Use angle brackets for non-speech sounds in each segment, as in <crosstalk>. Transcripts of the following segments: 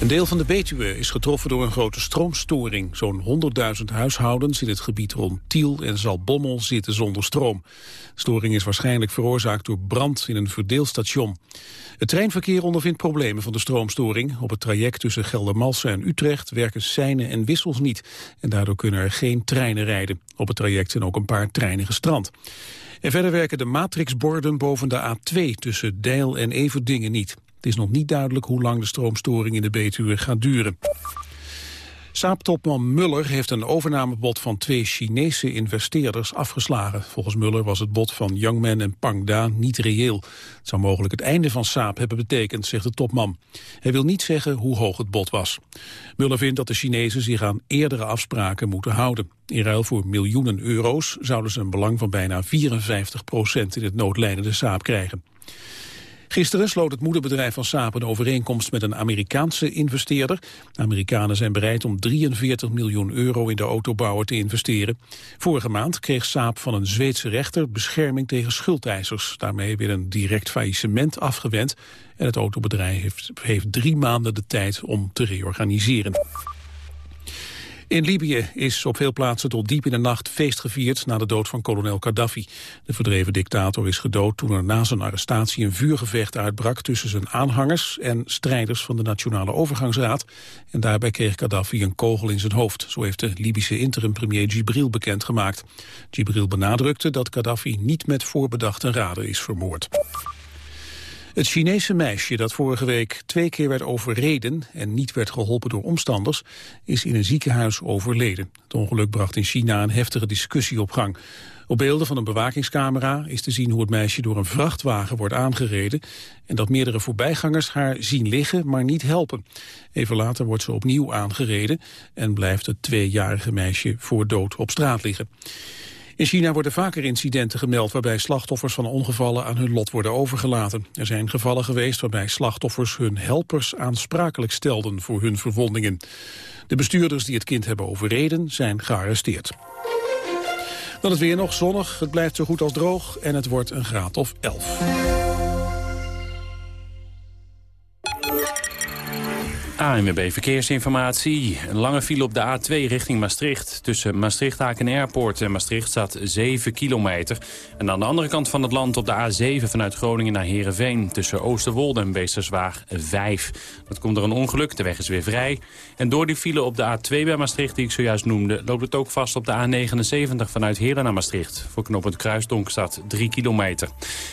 Een deel van de Betuwe is getroffen door een grote stroomstoring. Zo'n 100.000 huishoudens in het gebied rond Tiel en Zalbommel zitten zonder stroom. De storing is waarschijnlijk veroorzaakt door brand in een verdeelstation. Het treinverkeer ondervindt problemen van de stroomstoring. Op het traject tussen Geldermalsen en Utrecht werken seinen en wissels niet. En daardoor kunnen er geen treinen rijden. Op het traject zijn ook een paar treinen gestrand. En verder werken de matrixborden boven de A2 tussen Deil en Everdingen niet. Het is nog niet duidelijk hoe lang de stroomstoring in de Betuwe gaat duren. Saab-topman Muller heeft een overnamebod van twee Chinese investeerders afgeslagen. Volgens Muller was het bod van Youngman en Pangda niet reëel. Het zou mogelijk het einde van Saab hebben betekend, zegt de topman. Hij wil niet zeggen hoe hoog het bod was. Muller vindt dat de Chinezen zich aan eerdere afspraken moeten houden. In ruil voor miljoenen euro's zouden ze een belang van bijna 54 procent in het noodlijdende Saab krijgen. Gisteren sloot het moederbedrijf van Saab een overeenkomst met een Amerikaanse investeerder. De Amerikanen zijn bereid om 43 miljoen euro in de autobouwer te investeren. Vorige maand kreeg Saab van een Zweedse rechter bescherming tegen schuldeisers. Daarmee weer een direct faillissement afgewend. En het autobedrijf heeft, heeft drie maanden de tijd om te reorganiseren. In Libië is op veel plaatsen tot diep in de nacht feest gevierd na de dood van kolonel Gaddafi. De verdreven dictator is gedood toen er na zijn arrestatie een vuurgevecht uitbrak tussen zijn aanhangers en strijders van de Nationale Overgangsraad. En daarbij kreeg Gaddafi een kogel in zijn hoofd. Zo heeft de Libische interim-premier Gibril bekendgemaakt. Gibril benadrukte dat Gaddafi niet met voorbedachte raden is vermoord. Het Chinese meisje dat vorige week twee keer werd overreden en niet werd geholpen door omstanders, is in een ziekenhuis overleden. Het ongeluk bracht in China een heftige discussie op gang. Op beelden van een bewakingscamera is te zien hoe het meisje door een vrachtwagen wordt aangereden en dat meerdere voorbijgangers haar zien liggen, maar niet helpen. Even later wordt ze opnieuw aangereden en blijft het tweejarige meisje voor dood op straat liggen. In China worden vaker incidenten gemeld waarbij slachtoffers van ongevallen aan hun lot worden overgelaten. Er zijn gevallen geweest waarbij slachtoffers hun helpers aansprakelijk stelden voor hun verwondingen. De bestuurders die het kind hebben overreden zijn gearresteerd. Dan het weer nog zonnig, het blijft zo goed als droog en het wordt een graad of 11. ANWB Verkeersinformatie. Een lange file op de A2 richting Maastricht. Tussen Maastricht-Aken Airport en Maastricht staat 7 kilometer. En aan de andere kant van het land op de A7 vanuit Groningen naar Heerenveen... tussen Oosterwolde en Beesterswaag 5. Dat komt door een ongeluk, de weg is weer vrij. En door die file op de A2 bij Maastricht die ik zojuist noemde... loopt het ook vast op de A79 vanuit Heerlen naar Maastricht. Voor knooppunt Kruisdonk staat 3 kilometer.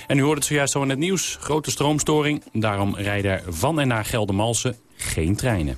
En u hoort het zojuist al in het nieuws. Grote stroomstoring. Daarom rijden van en naar Geldermalsen geen treinen.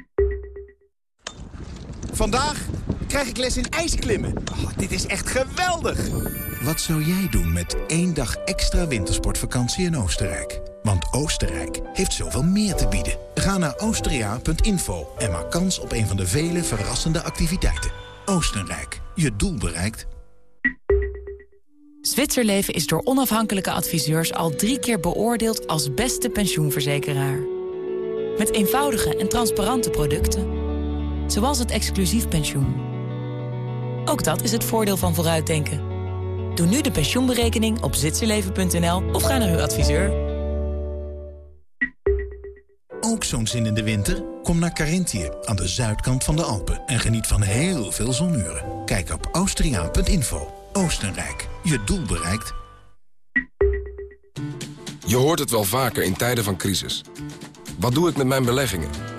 Vandaag krijg ik les in ijsklimmen. Oh, dit is echt geweldig. Wat zou jij doen met één dag extra wintersportvakantie in Oostenrijk? Want Oostenrijk heeft zoveel meer te bieden. Ga naar austria.info en maak kans op een van de vele verrassende activiteiten. Oostenrijk, je doel bereikt. Zwitserleven is door onafhankelijke adviseurs al drie keer beoordeeld als beste pensioenverzekeraar. Met eenvoudige en transparante producten. Zoals het exclusief pensioen. Ook dat is het voordeel van vooruitdenken. Doe nu de pensioenberekening op zwitserleven.nl of ga naar uw adviseur. Ook zo'n zin in de winter? Kom naar Carinthië aan de zuidkant van de Alpen en geniet van heel veel zonuren. Kijk op austriaan.info. Oostenrijk, je doel bereikt. Je hoort het wel vaker in tijden van crisis. Wat doe ik met mijn beleggingen?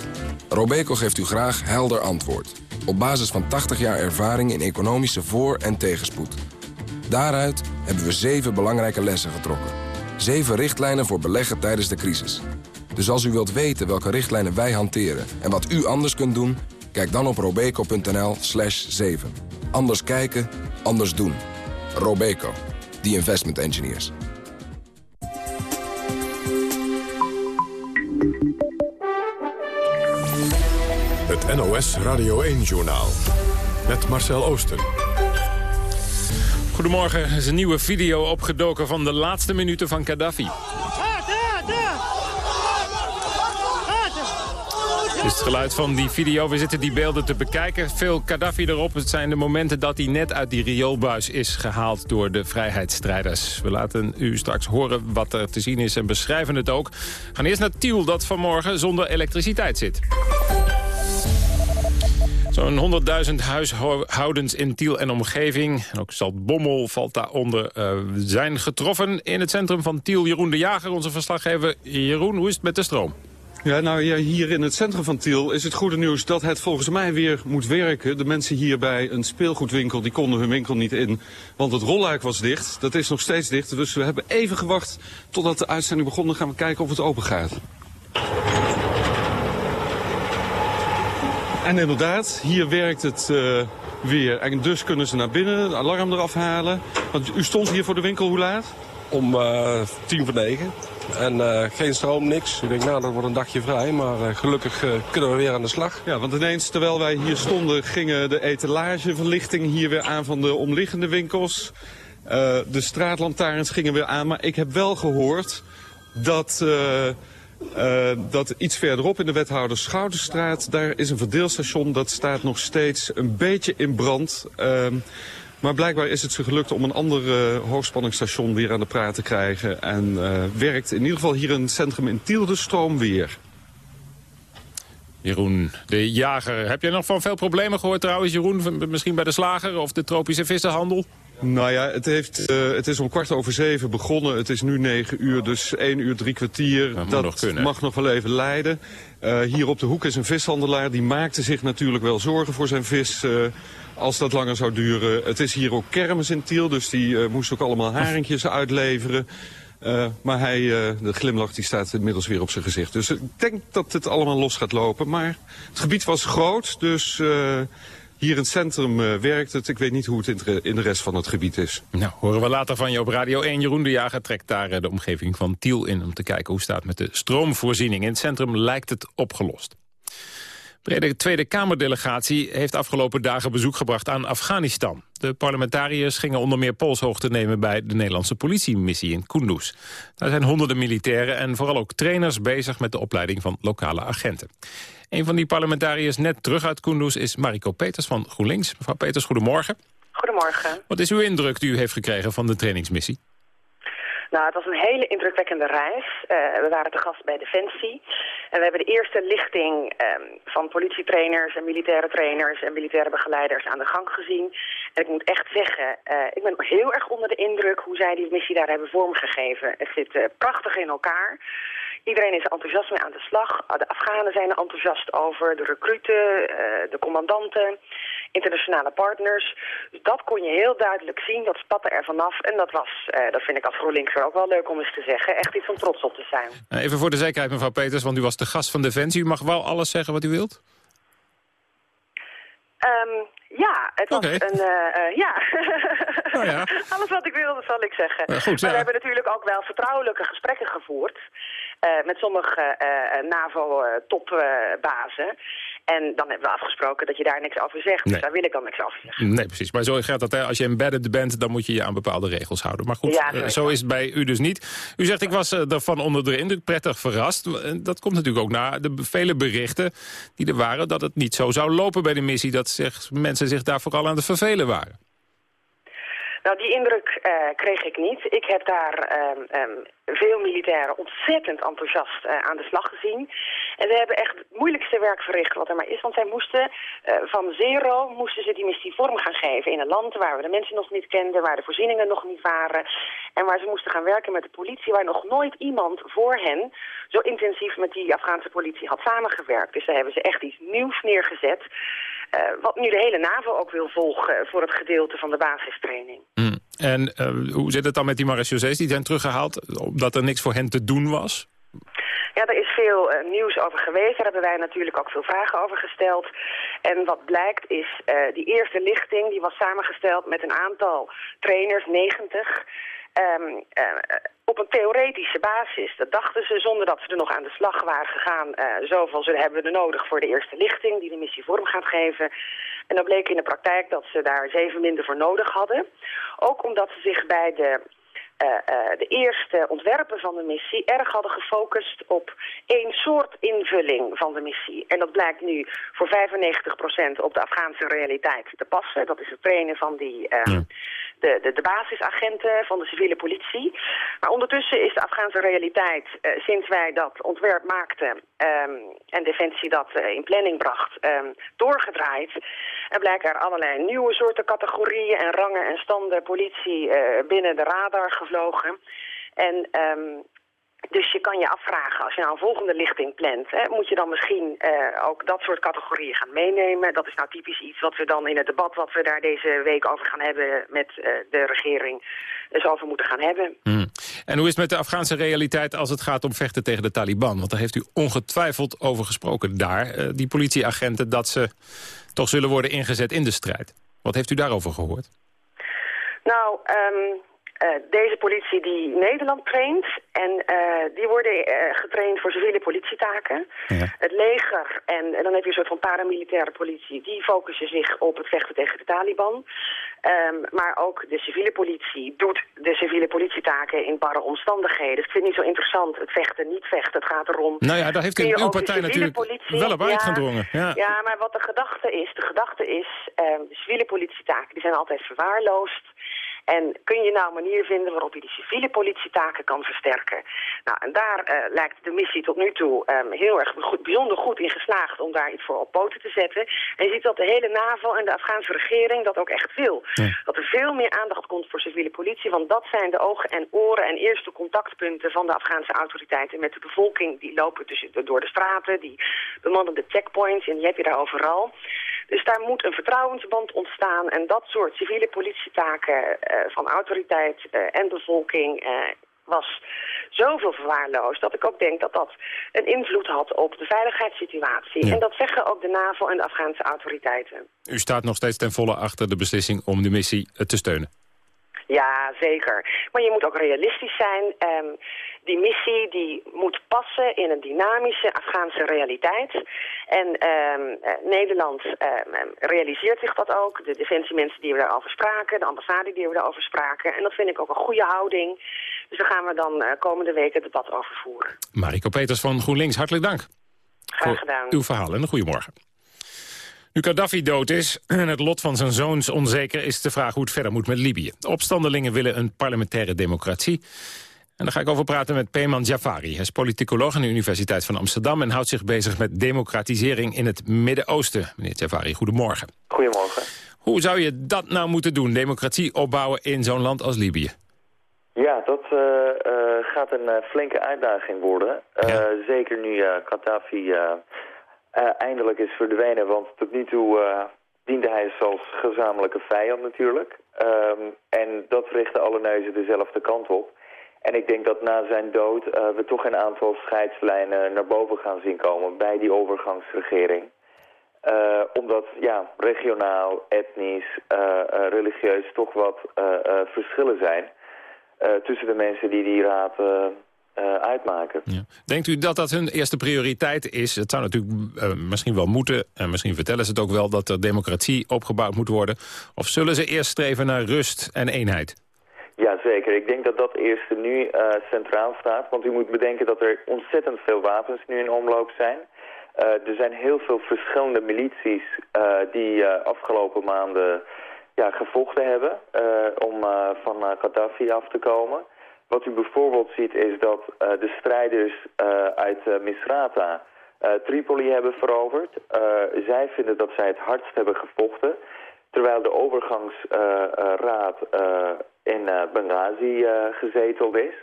Robeco geeft u graag helder antwoord. Op basis van 80 jaar ervaring in economische voor- en tegenspoed. Daaruit hebben we zeven belangrijke lessen getrokken. Zeven richtlijnen voor beleggen tijdens de crisis. Dus als u wilt weten welke richtlijnen wij hanteren en wat u anders kunt doen... kijk dan op robeco.nl slash 7. Anders kijken, anders doen. Robeco, the investment engineers. Het NOS Radio 1-journaal. Met Marcel Oosten. Goedemorgen, er is een nieuwe video opgedoken van de laatste minuten van Gaddafi. Is het geluid van die video. We zitten die beelden te bekijken. Veel Gaddafi erop. Het zijn de momenten dat hij net uit die rioolbuis is gehaald door de vrijheidsstrijders. We laten u straks horen wat er te zien is en beschrijven het ook. We gaan eerst naar Tiel dat vanmorgen zonder elektriciteit zit. Zo'n 100.000 huishoudens in Tiel en omgeving, en ook Zaltbommel valt daaronder, uh, zijn getroffen. In het centrum van Tiel, Jeroen de Jager, onze verslaggever. Jeroen, hoe is het met de stroom? Ja, nou ja, hier in het centrum van Tiel is het goede nieuws dat het volgens mij weer moet werken. De mensen hier bij een speelgoedwinkel die konden hun winkel niet in, want het rolluik was dicht. Dat is nog steeds dicht, dus we hebben even gewacht totdat de uitzending begon. Dan gaan we kijken of het open gaat. En inderdaad, hier werkt het uh, weer. En dus kunnen ze naar binnen, de alarm eraf halen. Want u stond hier voor de winkel hoe laat? Om uh, tien voor negen. En uh, geen stroom, niks. Ik denk, nou, dat wordt een dagje vrij. Maar gelukkig kunnen we weer aan de slag. Ja, want ineens, terwijl wij hier stonden, gingen de etalageverlichting hier weer aan van de omliggende winkels. de straatlantaarns gingen weer aan. Maar ik heb wel gehoord dat... Uh, dat iets verderop in de wethouder Schouderstraat, daar is een verdeelstation. Dat staat nog steeds een beetje in brand. Uh, maar blijkbaar is het ze gelukt om een ander uh, hoogspanningsstation weer aan de praat te krijgen. En werkt in ieder geval hier in het centrum in Tiel de stroom weer. Jeroen de Jager. Heb jij nog van veel problemen gehoord trouwens, Jeroen? Misschien bij de slager of de tropische vissenhandel? Nou ja, het, heeft, uh, het is om kwart over zeven begonnen. Het is nu negen uur, dus één uur drie kwartier. Dat, dat nog kunnen. mag nog wel even leiden. Uh, hier op de hoek is een vishandelaar. Die maakte zich natuurlijk wel zorgen voor zijn vis... Uh, als dat langer zou duren. Het is hier ook kermis in Tiel, dus die moest ook allemaal haringjes uitleveren. Uh, maar hij, uh, de glimlach die staat inmiddels weer op zijn gezicht. Dus ik denk dat het allemaal los gaat lopen. Maar het gebied was groot, dus uh, hier in het centrum werkt het. Ik weet niet hoe het in de rest van het gebied is. Nou, horen we later van je op Radio 1. Jeroen de Jager trekt daar de omgeving van Tiel in... om te kijken hoe staat met de stroomvoorziening. In het centrum lijkt het opgelost. De Tweede Kamerdelegatie heeft afgelopen dagen bezoek gebracht aan Afghanistan. De parlementariërs gingen onder meer polshoogte nemen bij de Nederlandse politiemissie in Kunduz. Daar zijn honderden militairen en vooral ook trainers bezig met de opleiding van lokale agenten. Een van die parlementariërs net terug uit Kunduz is Mariko Peters van GroenLinks. Mevrouw Peters, goedemorgen. Goedemorgen. Wat is uw indruk die u heeft gekregen van de trainingsmissie? Nou, het was een hele indrukwekkende reis. Uh, we waren te gast bij Defensie. En we hebben de eerste lichting um, van politietrainers en militaire trainers en militaire begeleiders aan de gang gezien. En ik moet echt zeggen, uh, ik ben heel erg onder de indruk hoe zij die missie daar hebben vormgegeven. Het zit uh, prachtig in elkaar. Iedereen is enthousiast mee aan de slag. De Afghanen zijn er enthousiast over, de recruten, de commandanten internationale partners. Dus dat kon je heel duidelijk zien, dat spatte er vanaf. En dat was, uh, dat vind ik als GroenLinks ook wel leuk om eens te zeggen, echt iets om trots op te zijn. Even voor de zekerheid, mevrouw Peters, want u was de gast van Defensie. U mag wel alles zeggen wat u wilt? Um, ja, het was okay. een... Uh, uh, ja. <laughs> Oh ja. Alles wat ik wilde, zal ik zeggen. Uh, goed, maar ja. we hebben natuurlijk ook wel vertrouwelijke gesprekken gevoerd. Met sommige NAVO-topbazen. En dan hebben we afgesproken dat je daar niks over zegt. Nee. Dus daar wil ik dan niks over zeggen. Nee, precies. Maar zo gaat dat. Hè. Als je embedded bent, dan moet je je aan bepaalde regels houden. Maar goed, Ja, eh, zo is het bij u dus niet. U zegt, ik was eh, ervan onder de indruk, prettig verrast. Eh, Dat komt natuurlijk ook na de vele berichten die er waren... dat het niet zo zou lopen bij de missie. Dat zich, mensen zich daar vooral aan het vervelen waren. Nou, die indruk eh, kreeg ik niet. Ik heb daar ehm, ehm, veel militairen ontzettend enthousiast eh, aan de slag gezien. En ze hebben echt het moeilijkste werk verricht wat er maar is. Want zij moesten uh, van zero moesten ze die missie vorm gaan geven in een land waar we de mensen nog niet kenden, waar de voorzieningen nog niet waren. En waar ze moesten gaan werken met de politie, waar nog nooit iemand voor hen zo intensief met die Afghaanse politie had samengewerkt. Dus daar hebben ze echt iets nieuws neergezet. Uh, wat nu de hele NAVO ook wil volgen voor het gedeelte van de basistraining. Mm. En uh, hoe zit het dan met die marechaussees die zijn teruggehaald... omdat er niks voor hen te doen was? Ja, er is veel uh, nieuws over geweest. Daar hebben wij natuurlijk ook veel vragen over gesteld. En wat blijkt is, uh, die eerste lichting die was samengesteld met een aantal trainers, 90... Um, uh, op een theoretische basis. Dat dachten ze zonder dat ze er nog aan de slag waren gegaan. Uh, zoveel ze hebben we er nodig voor de eerste lichting die de missie vorm gaat geven. En dan bleek in de praktijk dat ze daar zeven minder voor nodig hadden. Ook omdat ze zich bij de de eerste ontwerpen van de missie erg hadden gefocust op één soort invulling van de missie. En dat blijkt nu voor 95% op de Afghaanse realiteit te passen. Dat is het trainen van die, ja. de, de, de basisagenten van de civiele politie. Maar ondertussen is de Afghaanse realiteit, sinds wij dat ontwerp maakten um, en Defensie dat in planning bracht, um, doorgedraaid. En blijken er allerlei nieuwe soorten categorieën en rangen en standen politie binnen de radar gevlogen. En um, dus je kan je afvragen, als je nou een volgende lichting plant... Hè, moet je dan misschien uh, ook dat soort categorieën gaan meenemen. Dat is nou typisch iets wat we dan in het debat... wat we daar deze week over gaan hebben met uh, de regering... dus over moeten gaan hebben. Hmm. En hoe is het met de Afghaanse realiteit als het gaat om vechten tegen de Taliban? Want daar heeft u ongetwijfeld over gesproken daar, uh, die politieagenten... dat ze toch zullen worden ingezet in de strijd. Wat heeft u daarover gehoord? Nou... Um, Uh, deze politie die Nederland traint. En uh, die worden uh, getraind voor civiele politietaken. Ja. Het leger en, en, dan heb je een soort van paramilitaire politie. Die focussen zich op het vechten tegen de Taliban. Um, maar ook de civiele politie doet de civiele politietaken in barre omstandigheden. Dus ik vind het niet zo interessant, het vechten, niet vechten. Het gaat erom... Nou ja, daar heeft u, uw partij natuurlijk politie, wel op uitgedrongen. Ja, ja. ja, maar wat de gedachte is, de gedachte is... Um, de civiele politietaken die zijn altijd verwaarloosd. En kun je nou een manier vinden waarop je die civiele politietaken kan versterken? Nou, en daar uh, lijkt de missie tot nu toe um, heel erg goed, bijzonder goed in geslaagd om daar iets voor op poten te zetten. En je ziet dat de hele NAVO en de Afghaanse regering dat ook echt wil. Ja. Dat er veel meer aandacht komt voor civiele politie, want dat zijn de ogen en oren en eerste contactpunten van de Afghaanse autoriteiten met de bevolking. Die lopen tussen, door de straten, die bemannen de checkpoints en die heb je daar overal. Dus daar moet een vertrouwensband ontstaan en dat soort civiele politietaken uh, van autoriteit uh, en bevolking uh, was zoveel verwaarloosd dat ik ook denk dat dat een invloed had op de veiligheidssituatie. Ja. En dat zeggen ook de NAVO en de Afghaanse autoriteiten. U staat nog steeds ten volle achter de beslissing om de missie te steunen. Ja, zeker. Maar je moet ook realistisch zijn. Um, die missie die moet passen in een dynamische Afghaanse realiteit. En um, uh, Nederland um, realiseert zich dat ook. De defensiemensen die we daarover spraken, de ambassade die we daarover spraken. En dat vind ik ook een goede houding. Dus daar gaan we dan uh, komende week het debat over voeren. Mariko Peters van GroenLinks, hartelijk dank. Graag gedaan. Uw verhaal en een goedemorgen. Nu Gaddafi dood is en het lot van zijn zoons onzeker... is de vraag hoe het verder moet met Libië. De opstandelingen willen een parlementaire democratie. En daar ga ik over praten met Peyman Jafari. Hij is politicoloog aan de Universiteit van Amsterdam... en houdt zich bezig met democratisering in het Midden-Oosten. Meneer Jafari, goedemorgen. Goedemorgen. Hoe zou je dat nou moeten doen, democratie opbouwen in zo'n land als Libië? Ja, dat uh, uh, gaat een uh, flinke uitdaging worden. Ja. Zeker nu Gaddafi uh, eindelijk is verdwenen. Want tot nu toe uh, diende hij als gezamenlijke vijand natuurlijk. Um, en dat richtte alle neuzen dezelfde kant op. En ik denk dat na zijn dood uh, we toch een aantal scheidslijnen naar boven gaan zien komen bij die overgangsregering. Omdat ja, regionaal, etnisch, religieus toch wat verschillen zijn tussen de mensen die die raad uh, uitmaken. Ja. Denkt u dat dat hun eerste prioriteit is? Het zou natuurlijk uh, misschien wel moeten, en misschien vertellen ze het ook wel... dat er democratie opgebouwd moet worden. Of zullen ze eerst streven naar rust en eenheid? Ja, zeker. Ik denk dat dat eerste nu uh, centraal staat. Want u moet bedenken dat er ontzettend veel wapens nu in omloop zijn. er zijn heel veel verschillende milities die afgelopen maanden ja, gevochten hebben... om van Gaddafi af te komen... Wat u bijvoorbeeld ziet is dat uh, de strijders uh, uit uh, Misrata Tripoli hebben veroverd. zij vinden dat zij het hardst hebben gevochten. Terwijl de overgangsraad in Benghazi gezeteld is.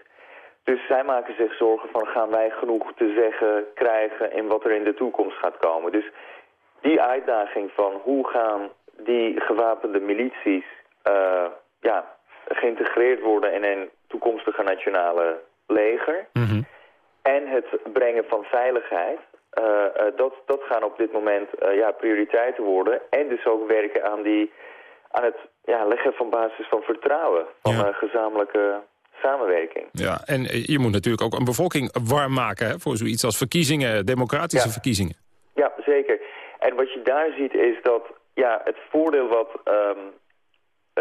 Dus zij maken zich zorgen van gaan wij genoeg te zeggen krijgen in wat er in de toekomst gaat komen. Dus die uitdaging van hoe gaan die gewapende milities ja, geïntegreerd worden in een toekomstige nationale leger. Mhm. En het brengen van veiligheid. Uh, uh, dat, dat gaan op dit moment ja, prioriteiten worden. En dus ook werken aan, die, aan het ja, leggen van basis van vertrouwen. Van gezamenlijke samenwerking. Ja, en je moet natuurlijk ook een bevolking warm maken hè, voor zoiets als verkiezingen, democratische verkiezingen. Ja, zeker. En wat je daar ziet is dat ja, het voordeel wat um,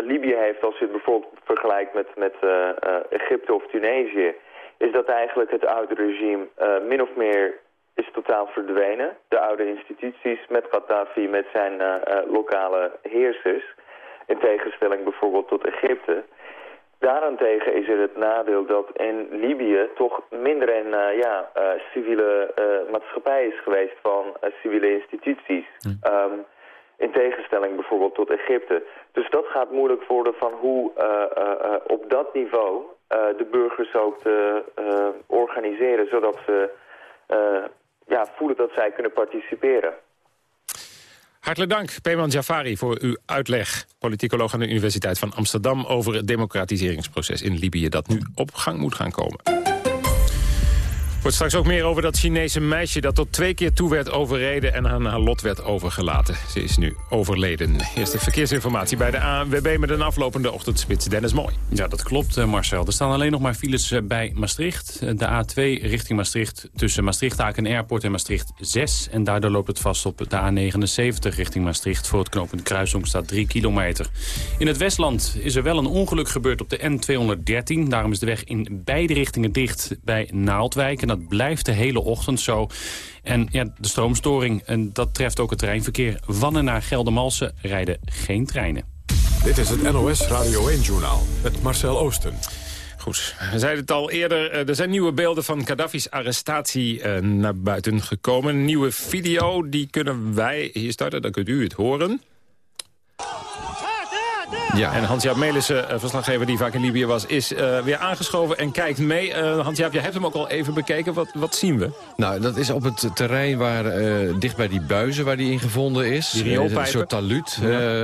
Libië heeft als je het bijvoorbeeld vergelijkt met, met uh, uh, Egypte of Tunesië, is dat eigenlijk het oude regime uh, min of meer is totaal verdwenen. De oude instituties met Gaddafi, met zijn lokale heersers, in tegenstelling bijvoorbeeld tot Egypte. Daarentegen is er het nadeel dat in Libië toch minder een uh, ja, uh, civiele maatschappij is geweest van civiele instituties. Hm. Um, in tegenstelling bijvoorbeeld tot Egypte. Dus dat gaat moeilijk worden van hoe op dat niveau de burgers ook te organiseren. Zodat ze ja, voelen dat zij kunnen participeren. Hartelijk dank, Peyman Jafari, voor uw uitleg. Politicoloog aan de Universiteit van Amsterdam... over het democratiseringsproces in Libië dat nu op gang moet gaan komen. Wordt straks ook meer over dat Chinese meisje dat tot twee keer toe werd overreden en aan haar lot werd overgelaten. Ze is nu overleden. Eerste verkeersinformatie bij de ANWB met een aflopende ochtendspits. Dennis Mooi. Ja, dat klopt eh, Marcel. Er staan alleen nog maar files eh, bij Maastricht. Eh, de A2 richting Maastricht tussen Maastricht-Aken Airport en Maastricht 6. En daardoor loopt het vast op de A79 richting Maastricht. Voor het knooppunt Kruisong staat 3 kilometer. In het Westland is er wel een ongeluk gebeurd op de N213. Daarom is de weg in beide richtingen dicht bij Naaldwijk. En dat blijft de hele ochtend zo. En ja, de stroomstoring, en dat treft ook het treinverkeer. Van en naar Geldermalsen rijden geen treinen. Dit is het NOS Radio 1-journaal met Marcel Oosten. Goed, we zeiden het al eerder. Eh, er zijn nieuwe beelden van Gaddafi's arrestatie uh, naar buiten gekomen. Een nieuwe video, die kunnen wij hier starten. Dan kunt u het horen. Ja. En Hans-Jaap Melissen, eh, verslaggever die vaak in Libië was, is uh, weer aangeschoven en kijkt mee. Uh, Hans-Jaap, jij hebt hem ook al even bekeken. Wat, wat zien we? Nou, dat is op het terrein waar, dicht bij die buizen waar die in gevonden is. Die een soort taluut,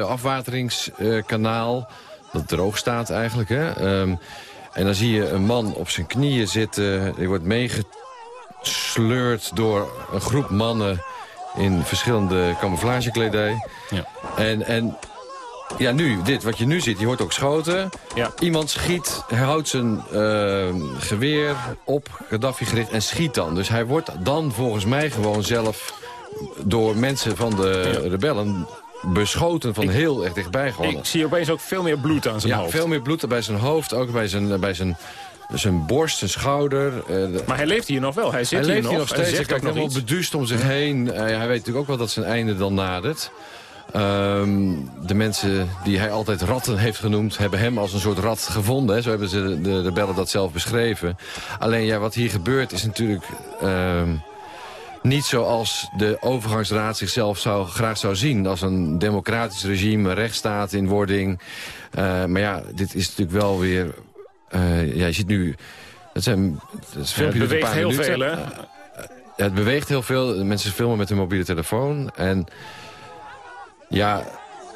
afwateringskanaal. Dat droog staat eigenlijk, hè. Um, en dan zie je een man op zijn knieën zitten. Die wordt meegesleurd door een groep mannen in verschillende camouflagekledij. Ja. En, en ja, nu, dit, wat je nu ziet, je hoort ook schoten. Ja. Iemand schiet, hij houdt zijn uh, geweer op Gaddafi gericht en schiet dan. Dus hij wordt dan volgens mij gewoon zelf door mensen van de ja. rebellen beschoten van ik, heel erg dichtbij. Gewoon. Ik zie opeens ook veel meer bloed aan zijn ja, hoofd. veel meer bloed bij zijn hoofd, ook bij zijn, bij zijn, zijn borst, zijn schouder. Uh, maar hij leeft hier nog wel, hij zit hij hier leeft nog. Hier nog steeds. Hij kijkt helemaal beduust om zich heen. Uh, hij weet natuurlijk ook wel dat zijn einde dan nadert. Um, de mensen die hij altijd ratten heeft genoemd... hebben hem als een soort rat gevonden. Hè. Zo hebben ze de rebellen dat zelf beschreven. Alleen ja, wat hier gebeurt is natuurlijk... Um, niet zoals de overgangsraad zichzelf zou, graag zou zien. Als een democratisch regime, een rechtsstaat in wording. Uh, maar ja, dit is natuurlijk wel weer... Uh, ja, je ziet nu... Het, zijn, het, is ja, het beweegt heel minuten. veel, hè? Uh, het beweegt heel veel. Mensen filmen met hun mobiele telefoon. En ja,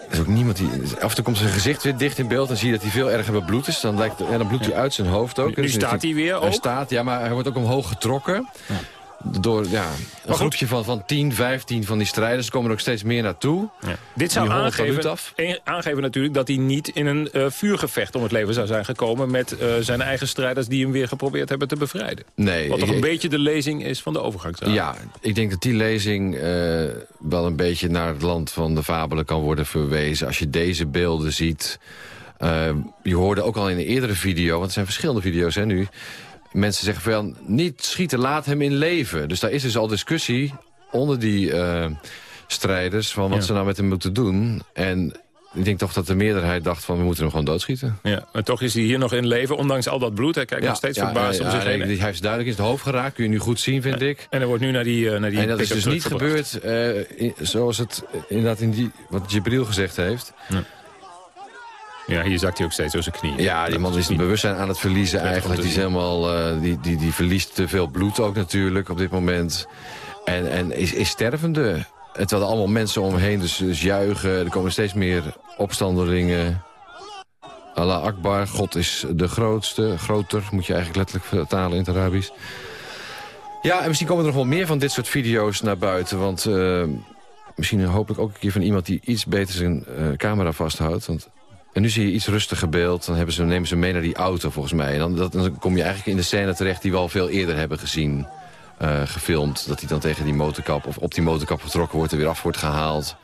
er is ook niemand die... Af en toe komt zijn gezicht weer dicht in beeld. Dan zie je dat hij veel erger bebloed is. Dan, lijkt, ja, dan bloedt hij uit zijn hoofd ook. Nu, nu staat hij weer Hij ook. staat, ja, maar hij wordt ook omhoog getrokken. Ja. Door ja, een groepje van, van 10, 15 van die strijders komen er ook steeds meer naartoe. Ja. Dit zou aangeven, aangeven natuurlijk dat hij niet in een uh, vuurgevecht om het leven zou zijn gekomen... met uh, zijn eigen strijders die hem weer geprobeerd hebben te bevrijden. Nee, Wat toch een beetje de lezing is van de overgangsraad. Ja, ik denk dat die lezing uh, wel een beetje naar het land van de fabelen kan worden verwezen. Als je deze beelden ziet... je hoorde ook al in een eerdere video, want er zijn verschillende video's hè, nu mensen zeggen van niet schieten, laat hem in leven. Dus daar is dus al discussie onder die uh, strijders van wat ja. ze nou met hem moeten doen. En ik denk toch dat de meerderheid dacht van we moeten hem gewoon doodschieten. Ja, maar toch is hij hier nog in leven, ondanks al dat bloed. Hij kijkt nog steeds verbaasd om zich heen. hij heeft duidelijk in het hoofd geraakt, kun je nu goed zien, vind ik. En er wordt nu naar die, uh, naar die En dat is dus niet gebeurd uh, zoals het inderdaad in die, wat Jibril gezegd heeft. Ja, hier zakt hij ook steeds door zijn knieën. Ja, die man is het bewustzijn aan het verliezen eigenlijk. Die, is helemaal, uh, die, die, die verliest te veel bloed ook natuurlijk op dit moment. En, en is, is stervende. Het hadden allemaal mensen omheen, dus, dus juichen. Er komen steeds meer opstandelingen. Allah Akbar, God is de grootste. Groter, moet je eigenlijk letterlijk vertalen in het Arabisch. Ja, en misschien komen er nog wel meer van dit soort video's naar buiten. Want uh, misschien hopelijk ook een keer van iemand die iets beter zijn uh, camera vasthoudt. Want en nu zie je iets rustiger beeld. Dan hebben ze, nemen ze mee naar die auto volgens mij. En dan, dat, dan kom je eigenlijk in de scène terecht die we al veel eerder hebben gezien. Uh, gefilmd. Dat hij dan tegen die motorkap of op die motorkap getrokken wordt en weer af wordt gehaald.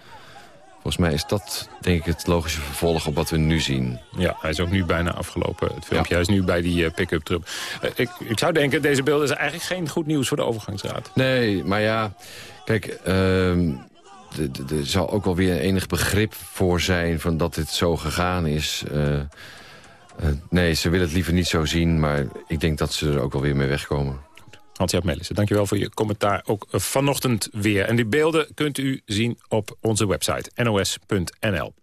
Volgens mij is dat denk ik het logische vervolg op wat we nu zien. Ja, hij is ook nu bijna afgelopen. Het filmpje ja. hij is nu bij die uh, pick-up truck. Uh, ik, ik zou denken, deze beelden zijn eigenlijk geen goed nieuws voor de overgangsraad. Nee, maar ja, kijk... Uh, er zal ook wel weer enig begrip voor zijn van dat dit zo gegaan is. Uh, uh, nee, ze willen het liever niet zo zien, maar ik denk dat ze er ook wel weer mee wegkomen. Hans-Jaap Melissen, dankjewel voor je commentaar ook vanochtend weer. En die beelden kunt u zien op onze website nos.nl.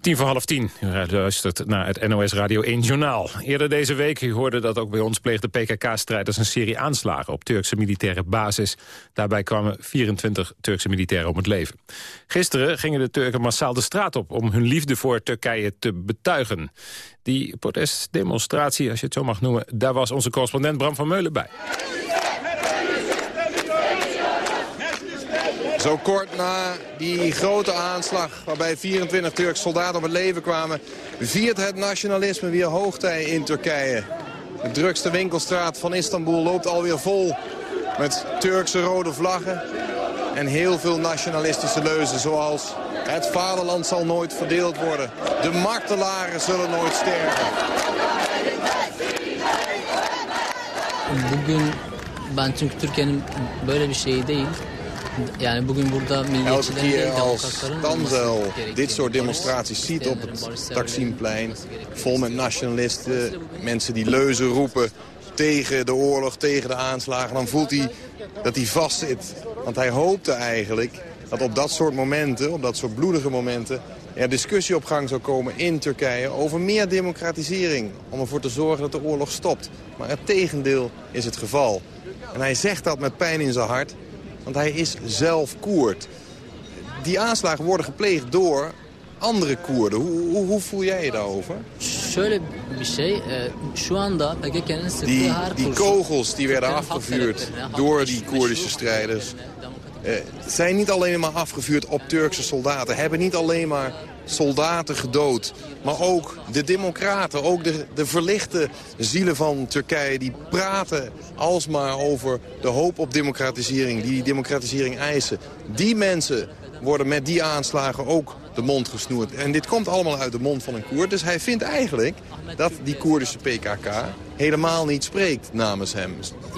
Tien voor half tien. U luistert naar het NOS Radio 1 Journaal. Eerder deze week, u hoorde dat ook bij ons, pleegde PKK-strijders een serie aanslagen op Turkse militaire basis. Daarbij kwamen 24 Turkse militairen om het leven. Gisteren gingen de Turken massaal de straat op om hun liefde voor Turkije te betuigen. Die protestdemonstratie, als je het zo mag noemen, daar was onze correspondent Bram van Meulen bij. Zo kort na die grote aanslag waarbij 24 Turkse soldaten om het leven kwamen... viert het nationalisme weer hoogtij in Turkije. De drukste winkelstraat van Istanbul loopt alweer vol met Turkse rode vlaggen... en heel veel nationalistische leuzen zoals... het vaderland zal nooit verdeeld worden. De martelaren zullen nooit sterven. Yani bugün burada Elke keer als Tanzel dit soort demonstraties ziet op het Taksimplein... vol met nationalisten, mensen die leuzen roepen tegen de oorlog, tegen de aanslagen... dan voelt hij dat hij vastzit. Want hij hoopte eigenlijk dat op dat soort momenten, op dat soort bloedige momenten... er discussie op gang zou komen in Turkije over meer democratisering... om ervoor te zorgen dat de oorlog stopt. Maar het tegendeel is het geval. En hij zegt dat met pijn in zijn hart... Want hij is zelf Koerd. Die aanslagen worden gepleegd door andere Koerden. Hoe, hoe, hoe voel jij je daarover? PKK'nın die, die kogels die werden afgevuurd door die Koerdische strijders... Uh, zijn niet alleen maar afgevuurd op Turkse soldaten. Hebben niet alleen maar soldaten gedood. Maar ook de democraten, ook de, de verlichte zielen van Turkije... die praten alsmaar over de hoop op democratisering, die democratisering eisen. Die mensen worden met die aanslagen ook de mond gesnoerd. En dit komt allemaal uit de mond van een Koerd. Dus hij vindt eigenlijk dat die Koerdische PKK helemaal niet spreekt namens hem.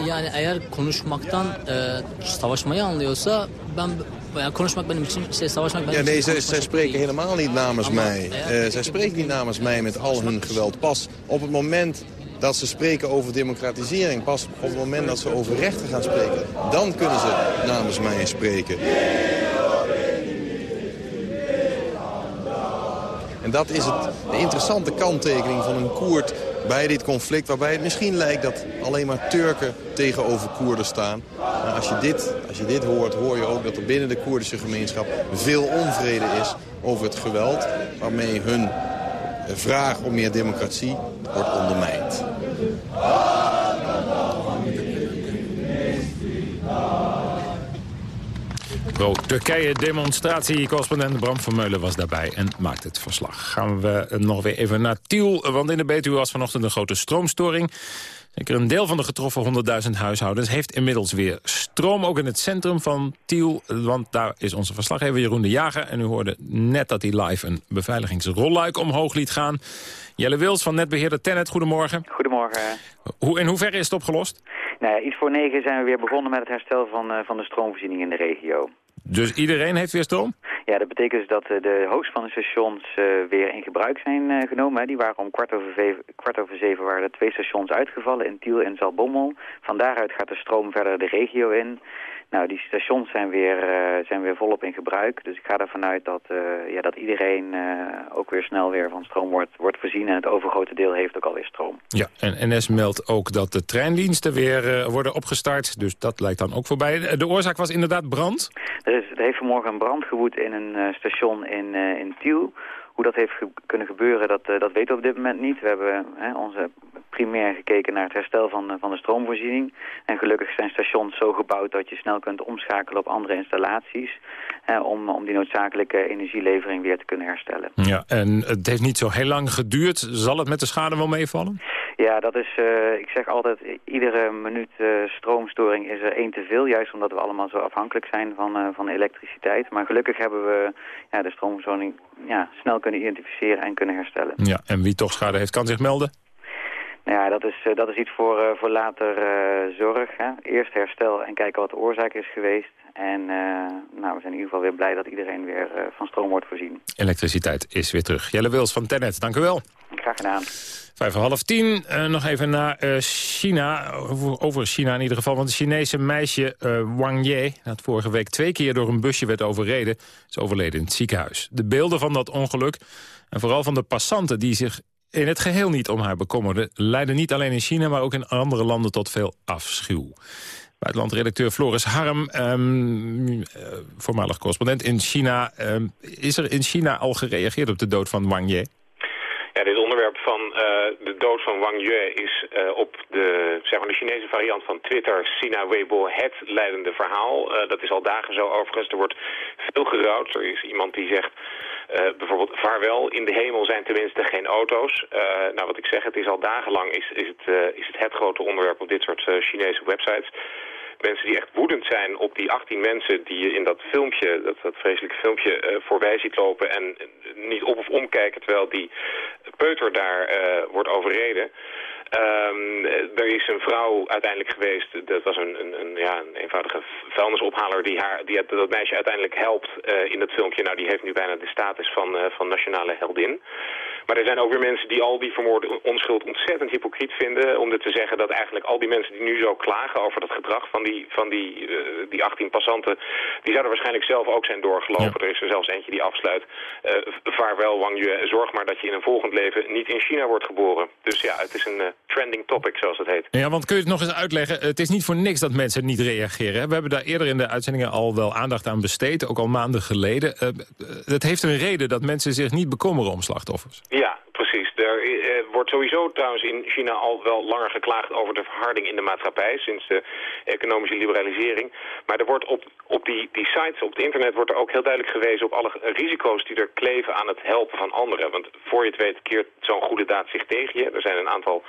Yani eğer konuşmaktan e, savaşmayı anlıyorsa ben ja, konuşmak benim için şey, savaşmak benim ja, nee, zij, zij spreken helemaal niet namens mij. Uh, zij spreken niet namens mij met al hun geweld. Pas op het moment dat ze spreken over democratisering, pas op het moment dat ze over rechten gaan spreken, dan kunnen ze namens mij spreken. En dat is het, de interessante kanttekening van een Koerd bij dit conflict... waarbij het misschien lijkt dat alleen maar Turken tegenover Koerden staan. Maar als je, dit, als je dit hoort, hoor je ook dat er binnen de Koerdische gemeenschap... veel onvrede is over het geweld waarmee hun vraag om meer democratie wordt ondermijnd. Pro-Turkije-demonstratie. Correspondent Bram van Meulen was daarbij en maakt het verslag. Gaan we nog weer even naar Tiel, want in de Betuwe was vanochtend een grote stroomstoring. Zeker een deel van de getroffen 100.000 huishoudens heeft inmiddels weer stroom. Ook in het centrum van Tiel, want daar is onze verslaggever Jeroen de Jager. En u hoorde net dat hij live een beveiligingsrolluik omhoog liet gaan. Jelle Wils van netbeheerder Tennet, goedemorgen. Goedemorgen. Hoe, in hoeverre is het opgelost? Nou ja, iets voor negen zijn we weer begonnen met het herstel van, uh, van de stroomvoorziening in de regio. Dus iedereen heeft weer stroom? Ja, dat betekent dus dat eh, de hoogspanningsstations uh, weer in gebruik zijn uh, genomen. Die waren om kwart over, zeven, kwart over zeven waren er twee stations uitgevallen in Tiel en Zalbommel. Van daaruit gaat de stroom verder de regio in. Nou, die stations zijn weer, uh, zijn weer volop in gebruik. Dus ik ga ervan uit dat, uh, ja, dat iedereen uh, ook weer snel weer van stroom wordt, wordt voorzien. En het overgrote deel heeft ook alweer stroom. Ja, en NS meldt ook dat de treindiensten weer worden opgestart. Dus dat lijkt dan ook voorbij. De oorzaak was inderdaad brand? Er, is, er heeft vanmorgen een brand gewoed in een station in, in Tiel. Hoe dat heeft kunnen gebeuren, dat, uh, dat weten we op dit moment niet. We hebben hè, onze primair gekeken naar het herstel van, van de stroomvoorziening. En gelukkig zijn stations zo gebouwd dat je snel kunt omschakelen op andere installaties. Eh, om, om die noodzakelijke energielevering weer te kunnen herstellen. Ja, en het heeft niet zo heel lang geduurd. Zal het met de schade wel meevallen? Ja, dat is, uh, ik zeg altijd, iedere minuut uh, stroomstoring is er één te veel. Juist omdat we allemaal zo afhankelijk zijn van, uh, van elektriciteit. Maar gelukkig hebben we ja, de stroomstoring ja, snel kunnen identificeren en kunnen herstellen. Ja, en wie toch schade heeft, kan zich melden? Ja, dat is, dat is iets voor, voor later uh, zorg. Hè. Eerst herstel en kijken wat de oorzaak is geweest. En uh, nou, we zijn in ieder geval weer blij dat iedereen weer van stroom wordt voorzien. Elektriciteit is weer terug. Jelle Wils van Tennet, dank u wel. Graag gedaan. Vijf voor half tien. nog even naar China. Over, China in ieder geval. Want het Chinese meisje Wang Ye... dat vorige week twee keer door een busje werd overreden... is overleden in het ziekenhuis. De beelden van dat ongeluk... en vooral van de passanten die zich in het geheel niet om haar bekommerde... leidde niet alleen in China, maar ook in andere landen tot veel afschuw. Buitenlandredacteur Floris Harm, um, voormalig correspondent in China. Um, is er in China al gereageerd op de dood van Wang Ye? Ja, dit onderwerp van uh, de dood van Wang Ye is uh, op de, zeg maar de Chinese variant van Twitter, Sina Weibo, het leidende verhaal. Dat is al dagen zo overigens. Er wordt veel gerouwd. Er is iemand die zegt bijvoorbeeld vaarwel, in de hemel zijn tenminste geen auto's. Nou, wat ik zeg, het is al dagenlang is, is, het, is het het grote onderwerp op dit soort Chinese websites. Mensen die echt woedend zijn op die 18 mensen die je in dat filmpje, dat, dat vreselijke filmpje, voorbij ziet lopen en niet op of omkijken terwijl die peuter daar wordt overreden. Um, er is een vrouw uiteindelijk geweest, dat was een, een, een, ja, een eenvoudige vuilnisophaler die, haar, die dat meisje uiteindelijk helpt uh, in dat filmpje. Nou, die heeft nu bijna de status van, uh, van nationale heldin. Maar er zijn ook weer mensen die al die vermoorde onschuld ontzettend hypocriet vinden. Om te zeggen dat eigenlijk al die mensen die nu zo klagen over dat gedrag van die, van die, uh, die 18 passanten... die zouden waarschijnlijk zelf ook zijn doorgelopen. Ja. Er is er zelfs eentje die afsluit. vaarwel Wang Yue, zorg maar dat je in een volgend leven niet in China wordt geboren. Dus ja, het is een trending topic, zoals het heet. Ja, want kun je het nog eens uitleggen? Het is niet voor niks dat mensen niet reageren. We hebben daar eerder in de uitzendingen al wel aandacht aan besteed, ook al maanden geleden. Uh, het heeft een reden dat mensen zich niet bekommeren om slachtoffers. Ja, precies. Sowieso trouwens in China al wel langer geklaagd over de verharding in de maatschappij sinds de economische liberalisering. Maar er wordt op, op die, die sites, op het internet, wordt er ook heel duidelijk gewezen op alle risico's die er kleven aan het helpen van anderen. Want voor je het weet keert zo'n goede daad zich tegen je. Er zijn een aantal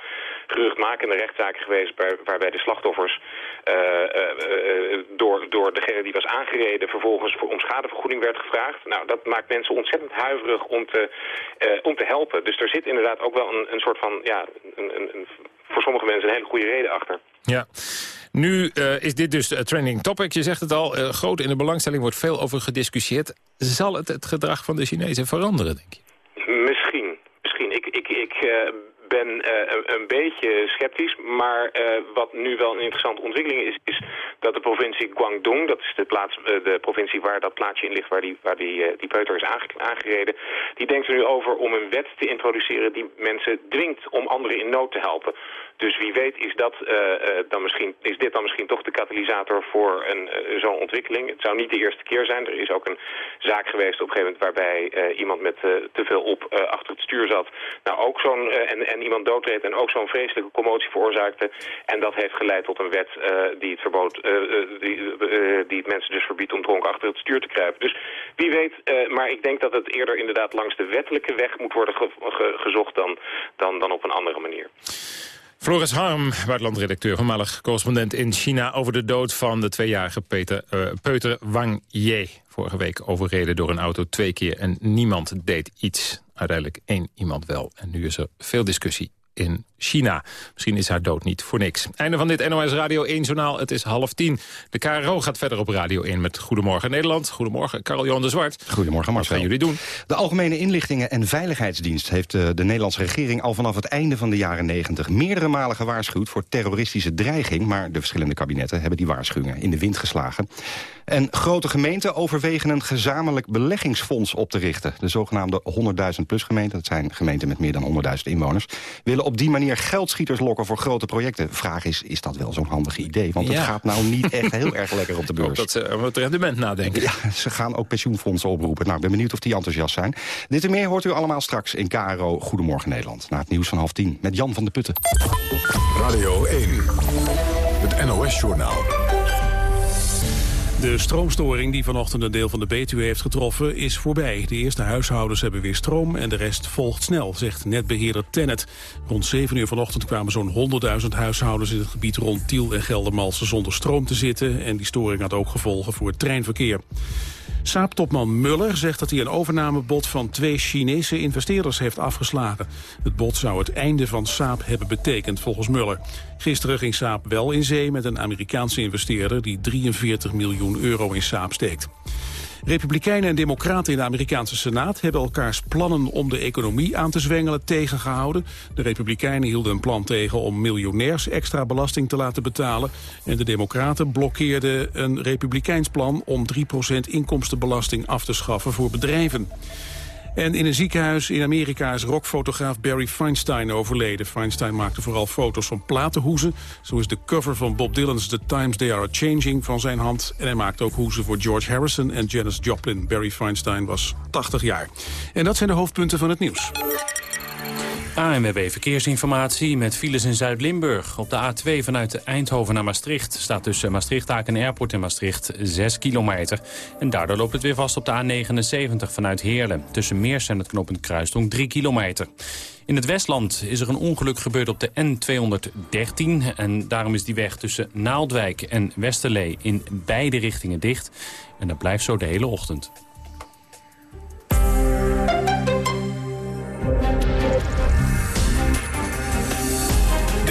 geruchtmakende rechtszaken geweest waar, waarbij de slachtoffers uh, uh, door, door degene die was aangereden vervolgens voor, om schadevergoeding werd gevraagd. Nou, dat maakt mensen ontzettend huiverig om te, om te helpen. Dus er zit inderdaad ook wel een, een soort van, ja, een, een, een, voor sommige mensen een hele goede reden achter. Ja. Nu uh, is dit dus trending topic. Je zegt het al, uh, groot in de belangstelling wordt veel over gediscussieerd. Zal het het gedrag van de Chinezen veranderen, denk je? Misschien. Misschien. Ik, ik, ik ben uh, een beetje sceptisch, maar uh, wat nu wel een interessante ontwikkeling is, is dat de provincie Guangdong, dat is de, plaats, uh, de provincie waar dat plaatsje in ligt waar die, waar die, die peuter is aange aangereden, die denkt er nu over om een wet te introduceren die mensen dwingt om anderen in nood te helpen. Dus wie weet is, dat, uh, uh, dan misschien, is dit dan misschien toch de katalysator voor een uh, zo'n ontwikkeling. Het zou niet de eerste keer zijn. Er is ook een zaak geweest op een gegeven moment waarbij iemand met te veel op achter het stuur zat. Nou ook zo'n en, en iemand doodreed en ook zo'n vreselijke commotie veroorzaakte. En dat heeft geleid tot een wet die het verbood, die, die het mensen dus verbiedt om dronken achter het stuur te kruipen. Dus wie weet, maar ik denk dat het eerder inderdaad langs de wettelijke weg moet worden ge ge gezocht dan, dan, dan op een andere manier. Floris Harm, buitenlandredacteur, voormalig correspondent in China... over de dood van de tweejarige Peter, uh, peuter Wang Ye. Vorige week overreden door een auto twee keer en niemand deed iets. Uiteindelijk één iemand wel. En nu is er veel discussie in China. Misschien is haar dood niet voor niks. Einde van dit NOS Radio 1-journaal. Het is half tien. De KRO gaat verder op Radio 1 met Goedemorgen Nederland. Goedemorgen, Karel-Johan de Zwart. Goedemorgen, Marcel. Wat gaan jullie doen? De Algemene Inlichtingen en Veiligheidsdienst heeft eh, de Nederlandse regering al vanaf het einde van de jaren 90 meerdere malen gewaarschuwd voor terroristische dreiging. Maar de verschillende kabinetten hebben die waarschuwingen in de wind geslagen. En grote gemeenten overwegen een gezamenlijk beleggingsfonds op te richten. De zogenaamde 100.000 plus gemeenten, dat zijn gemeenten met meer dan 100.000 inwoners, willen op die manier geldschieters lokken voor grote projecten. Vraag is, is dat wel zo'n handig idee? Want het gaat nou niet echt <laughs> heel erg lekker op de beurs. dat ze over het rendement nadenken. Ja, ze gaan ook pensioenfondsen oproepen. Nou, ik ben benieuwd of die enthousiast zijn. Dit en meer hoort u allemaal straks in KRO Goedemorgen Nederland. Na het nieuws van half tien met Jan van de Putten. Radio 1, het NOS-journaal. De stroomstoring die vanochtend een deel van de Betuwe heeft getroffen is voorbij. De eerste huishoudens hebben weer stroom en de rest volgt snel, zegt netbeheerder Tennet. Rond 7 uur vanochtend kwamen zo'n 100.000 huishoudens in het gebied rond Tiel en Geldermalsen zonder stroom te zitten. En die storing had ook gevolgen voor het treinverkeer. Saab-topman Muller zegt dat hij een overnamebod van twee Chinese investeerders heeft afgeslagen. Het bod zou het einde van Saab hebben betekend, volgens Muller. Gisteren ging Saab wel in zee met een Amerikaanse investeerder... die 43 miljoen euro in Saab steekt. Republikeinen en democraten in de Amerikaanse Senaat hebben elkaars plannen om de economie aan te zwengelen tegengehouden. De republikeinen hielden een plan tegen om miljonairs extra belasting te laten betalen. En de democraten blokkeerden een republikeins plan om 3% inkomstenbelasting af te schaffen voor bedrijven. En in een ziekenhuis in Amerika is rockfotograaf Barry Feinstein overleden. Feinstein maakte vooral foto's van platenhoezen. Zo is de cover van Bob Dylan's The Times They Are Changing van zijn hand. En hij maakte ook hoezen voor George Harrison en Janis Joplin. Barry Feinstein was 80 jaar. En dat zijn de hoofdpunten van het nieuws. ANWB Verkeersinformatie met files in Zuid-Limburg. Op de A2 vanuit Eindhoven naar Maastricht staat tussen Maastricht-Aken Airport en Maastricht 6 kilometer. En daardoor loopt het weer vast op de A79 vanuit Heerlen. Tussen Meers en het knooppunt Kruisdonk 3 kilometer. In het Westland is er een ongeluk gebeurd op de N213. En daarom is die weg tussen Naaldwijk en Westerlee in beide richtingen dicht. En dat blijft zo de hele ochtend.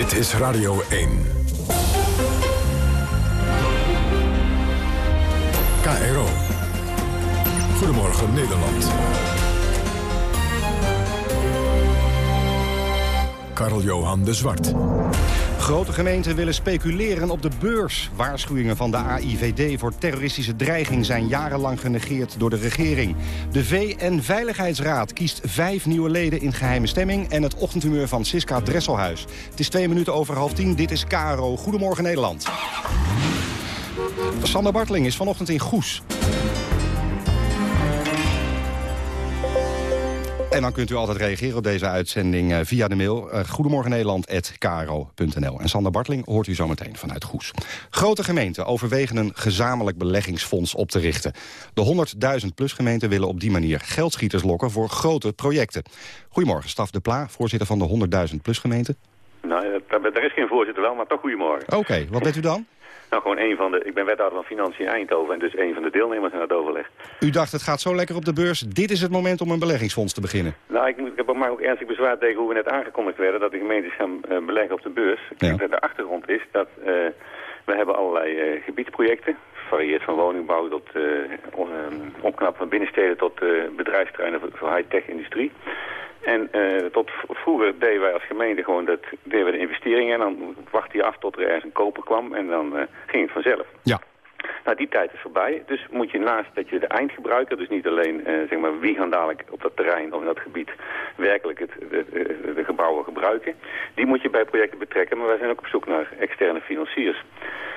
Dit is Radio 1. KRO. Goedemorgen Nederland. Karel-Johan de Zwart. Grote gemeenten willen speculeren op de beurs. Waarschuwingen van de AIVD voor terroristische dreiging zijn jarenlang genegeerd door de regering. De VN-veiligheidsraad kiest vijf nieuwe leden in geheime stemming... en het ochtendhumeur van Siska Dresselhuis. Het is twee minuten over half tien. Dit is KRO. Goedemorgen Nederland. Sander Bartling is vanochtend in Goes. En dan kunt u altijd reageren op deze uitzending eh, via de mail. Uh, Goedemorgennederland.kro.nl. En Sander Bartling hoort u zometeen vanuit Goes. Grote gemeenten overwegen een gezamenlijk beleggingsfonds op te richten. De 100.000 plus gemeenten willen op die manier geldschieters lokken voor grote projecten. Goedemorgen, Staf de Pla, voorzitter van de 100.000 plus gemeenten. Nou, er is geen voorzitter wel, maar toch goedemorgen. Oké, wat bent u dan? Nou, gewoon een van de... Ik ben wethouder van Financiën in Eindhoven en dus een van de deelnemers aan het overleg. U dacht, het gaat zo lekker op de beurs. Dit is het moment om een beleggingsfonds te beginnen. Nou, ik, ik heb ook maar ook ernstig bezwaar tegen hoe we net aangekondigd werden... dat de gemeentes gaan uh, beleggen op de beurs. Ja. De achtergrond is dat uh, we hebben allerlei uh, gebiedsprojecten. varieert van woningbouw tot opknappen van binnensteden... tot bedrijfsterreinen voor, voor high-tech industrie. En uh, tot vroeger deden wij als gemeente gewoon dat, deden we de investeringen en dan wachtte je af tot er ergens een koper kwam en dan uh, ging het vanzelf. Ja. Nou, die tijd is voorbij. Dus moet je naast dat je de eindgebruiker, dus niet alleen uh, zeg maar wie gaan dadelijk op dat terrein of in dat gebied werkelijk het, de, de gebouwen gebruiken, die moet je bij projecten betrekken. Maar wij zijn ook op zoek naar externe financiers.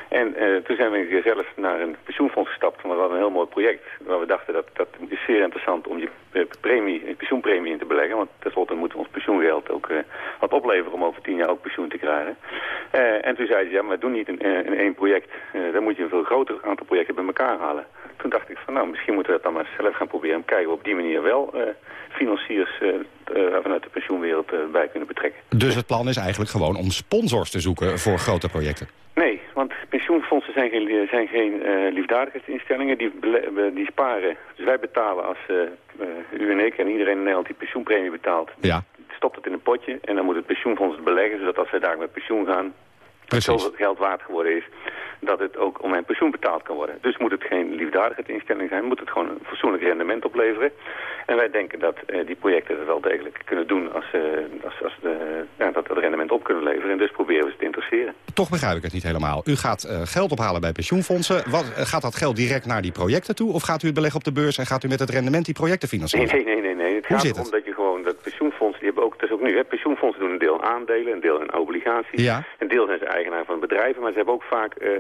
En uh, toen zijn we zelf naar een pensioenfonds gestapt, want we hadden een heel mooi project. Waar we dachten dat dat is zeer interessant om je uh, premie, je pensioenpremie in te beleggen. Want tenslotte moeten we ons pensioengeld ook uh, wat opleveren om over tien jaar ook pensioen te krijgen. en toen zeiden ze, ja, maar doe niet in, in één project. dan moet je een veel groter aantal projecten bij elkaar halen. Toen dacht ik van, nou, misschien moeten we dat dan maar zelf gaan proberen. En kijken we op die manier wel financiers vanuit de pensioenwereld bij kunnen betrekken. Dus het plan is eigenlijk gewoon om sponsors te zoeken voor grote projecten? Nee, pensioenfondsen zijn geen, zijn geen uh, liefdadigheidsinstellingen. Die, die sparen. Dus wij betalen als uh, uh, u en ik en iedereen in Nederland die pensioenpremie betaalt. Ja. stopt het in een potje en dan moet het pensioenfonds het beleggen, zodat als zij daar met pensioen gaan. Zoveel geld waard geworden is, dat het ook om mijn pensioen betaald kan worden. Dus moet het geen liefdadigheidsinstelling zijn, moet het gewoon een fatsoenlijk rendement opleveren. En wij denken dat eh, die projecten het wel degelijk kunnen doen als, eh, als, als de, ja, dat het rendement op kunnen leveren. En dus proberen we ze te interesseren. Toch begrijp ik het niet helemaal. U gaat eh, geld ophalen bij pensioenfondsen. Wat, gaat dat geld direct naar die projecten toe? Of gaat u het beleggen op de beurs en gaat u met het rendement die projecten financieren? nee, nee, nee. nee. Het Hoe gaat erom dat je gewoon, dat pensioenfondsen, die hebben ook, dat is ook nu, hè, pensioenfondsen doen een deel aandelen, een deel in obligaties. Ja. Een deel zijn ze eigenaar van bedrijven, maar ze hebben ook vaak eh,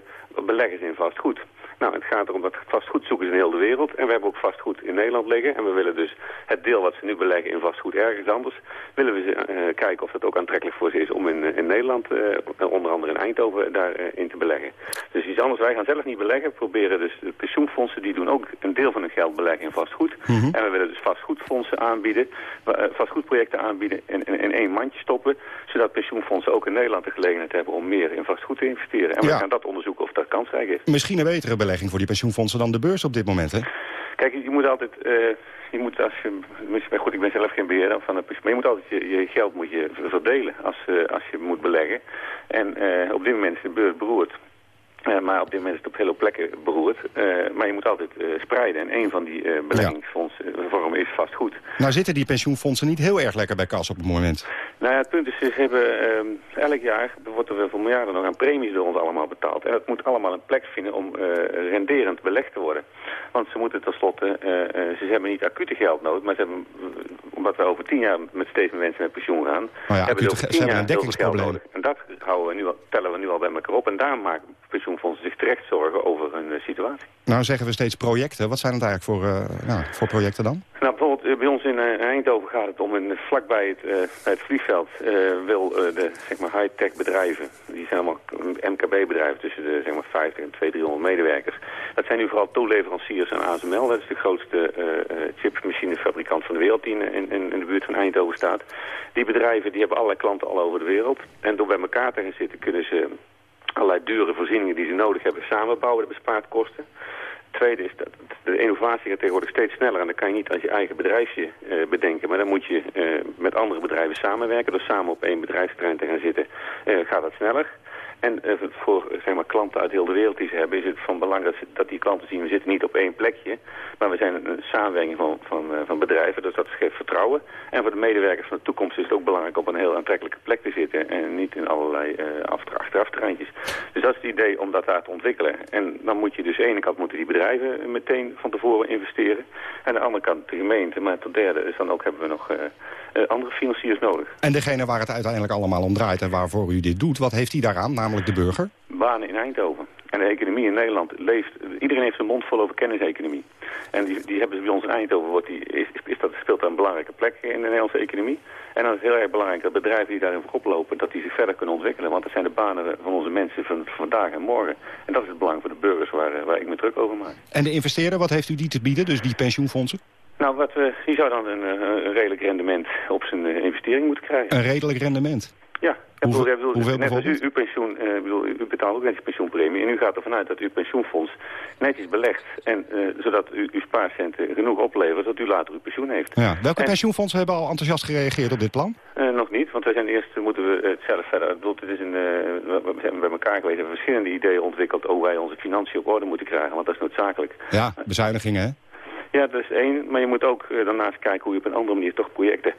beleggers in vastgoed. Nou, het gaat erom dat vastgoed zoeken ze in heel de wereld. En we hebben ook vastgoed in Nederland liggen. En we willen dus het deel wat ze nu beleggen in vastgoed ergens anders... willen we ze, eh, kijken of dat ook aantrekkelijk voor ze is om in, eh, in Nederland, eh, onder andere in Eindhoven, daarin in te beleggen. Dus iets anders. Wij gaan zelf niet beleggen. We proberen dus de pensioenfondsen, die doen ook een deel van hun geld beleggen in vastgoed. En we willen dus vastgoedfondsen aanbieden, vastgoedprojecten aanbieden en in, in één mandje stoppen. Zodat pensioenfondsen ook in Nederland de gelegenheid hebben om meer in vastgoed te investeren. En we gaan dat onderzoeken of dat kansrijk is. Misschien een betere voor die pensioenfondsen dan de beurs op dit moment, hè? Kijk, je moet altijd, eh, je moet als je, goed, ik ben zelf geen beheerder van pensioen, maar je moet altijd je, geld moet je verdelen als, eh, als je moet beleggen. En eh, op dit moment is de beurs beroerd. Eh, maar op dit moment is het op hele plekken beroerd. Eh, maar je moet altijd eh, spreiden. En een van die beleggingsfondsvormen is vastgoed. Nou zitten die pensioenfondsen niet heel erg lekker bij kas op het moment. Nou ja, het punt is, ze hebben ehm, elk jaar wordt er voor miljarden nog aan premies door ons allemaal betaald. En dat moet allemaal een plek vinden om renderend belegd te worden. Want ze moeten tenslotte, ze hebben niet acute geld nodig, maar ze hebben, omdat we over tien jaar met steeds meer mensen met pensioen gaan, Nou ja, hebben ge- over tien jaar een dekkingsprobleem. nodig. En dat houden we nu al, tellen we nu al bij elkaar op. En daar maken pensioenfondsen zich terecht zorgen over hun eh, situatie. Nou zeggen we steeds projecten. Wat zijn het eigenlijk voor, eh, nou, voor projecten dan? Nou, bijvoorbeeld eh, bij ons in eh, Eindhoven gaat het om, een, vlakbij het, het vliegveld eh, wil de zeg maar, high-tech bedrijven, die zijn allemaal MKB-bedrijven tussen de zeg maar, 50 en 200, 300 medewerkers. Dat zijn nu vooral toeleveranciers aan ASML, dat is de grootste chipmachinefabrikant van de wereld die in, in, in de buurt van Eindhoven staat. Die bedrijven die hebben allerlei klanten al over de wereld en door bij elkaar te gaan zitten kunnen ze allerlei dure voorzieningen die ze nodig hebben samenbouwen, dat bespaart kosten. Tweede is dat de innovatie gaat tegenwoordig steeds sneller. En dan kan je niet als je eigen bedrijfje eh, bedenken. Maar dan moet je eh, met andere bedrijven samenwerken. Dus samen op één bedrijfsterrein te gaan zitten, eh, gaat dat sneller. En eh, voor eh, zeg maar, klanten uit heel de wereld die ze hebben, is het van belang dat, die klanten zien, we zitten niet op één plekje. Maar we zijn een, samenwerking van, van, eh, van bedrijven, dus dat geeft vertrouwen. En voor de medewerkers van de toekomst is het ook belangrijk op een heel aantrekkelijke plek te zitten. En niet in allerlei eh achter, achterafterreintjes. Dus dat is het idee om dat daar te ontwikkelen. En dan moet je dus, aan de ene kant moeten die bedrijven meteen van tevoren investeren. En aan de andere kant de gemeente. Maar tot derde is dan ook hebben we nog eh, eh, andere financiers nodig. En degene waar het uiteindelijk allemaal om draait en waarvoor u dit doet... wat heeft hij daaraan, namelijk de burger? banen in Eindhoven. En de economie in Nederland leeft... Iedereen heeft zijn mond vol over kenniseconomie. En die, die hebben ze bij ons in Eindhoven. Wordt die, is, is dat, speelt daar een belangrijke plek in de Nederlandse economie. En dan is het heel erg belangrijk dat bedrijven die daarin voorop lopen... dat die zich verder kunnen ontwikkelen. Want dat zijn de banen van onze mensen van vandaag en morgen. En dat is het belang voor de burgers waar, eh, waar ik me druk over maak. En de investeerder, wat heeft u die te bieden, dus die pensioenfondsen? Nou, wat, we die zou dan een, eh, een redelijk rendement op zijn investering moeten krijgen. Een redelijk rendement. Ja, Hoeveel- bedoel, bedoel, hoeveel net als u, uw pensioen, ik bedoel, u betaalt ook netjes pensioenpremie. En u gaat ervan uit dat uw pensioenfonds netjes belegt. En eh, zodat u, uw spaarcenten genoeg oplevert dat u later uw pensioen heeft. Ja. Welke En- pensioenfondsen hebben al enthousiast gereageerd op dit plan? Eh, nog niet, want wij zijn eerst moeten we het zelf verder. Ik bedoel, het is een, we zijn bij elkaar geweest en verschillende ideeën ontwikkeld hoe wij onze financiën op orde moeten krijgen. Want dat is noodzakelijk. Ja, bezuinigingen, hè? Ja, dat is één. Maar je moet ook daarnaast kijken hoe je op een andere manier toch projecten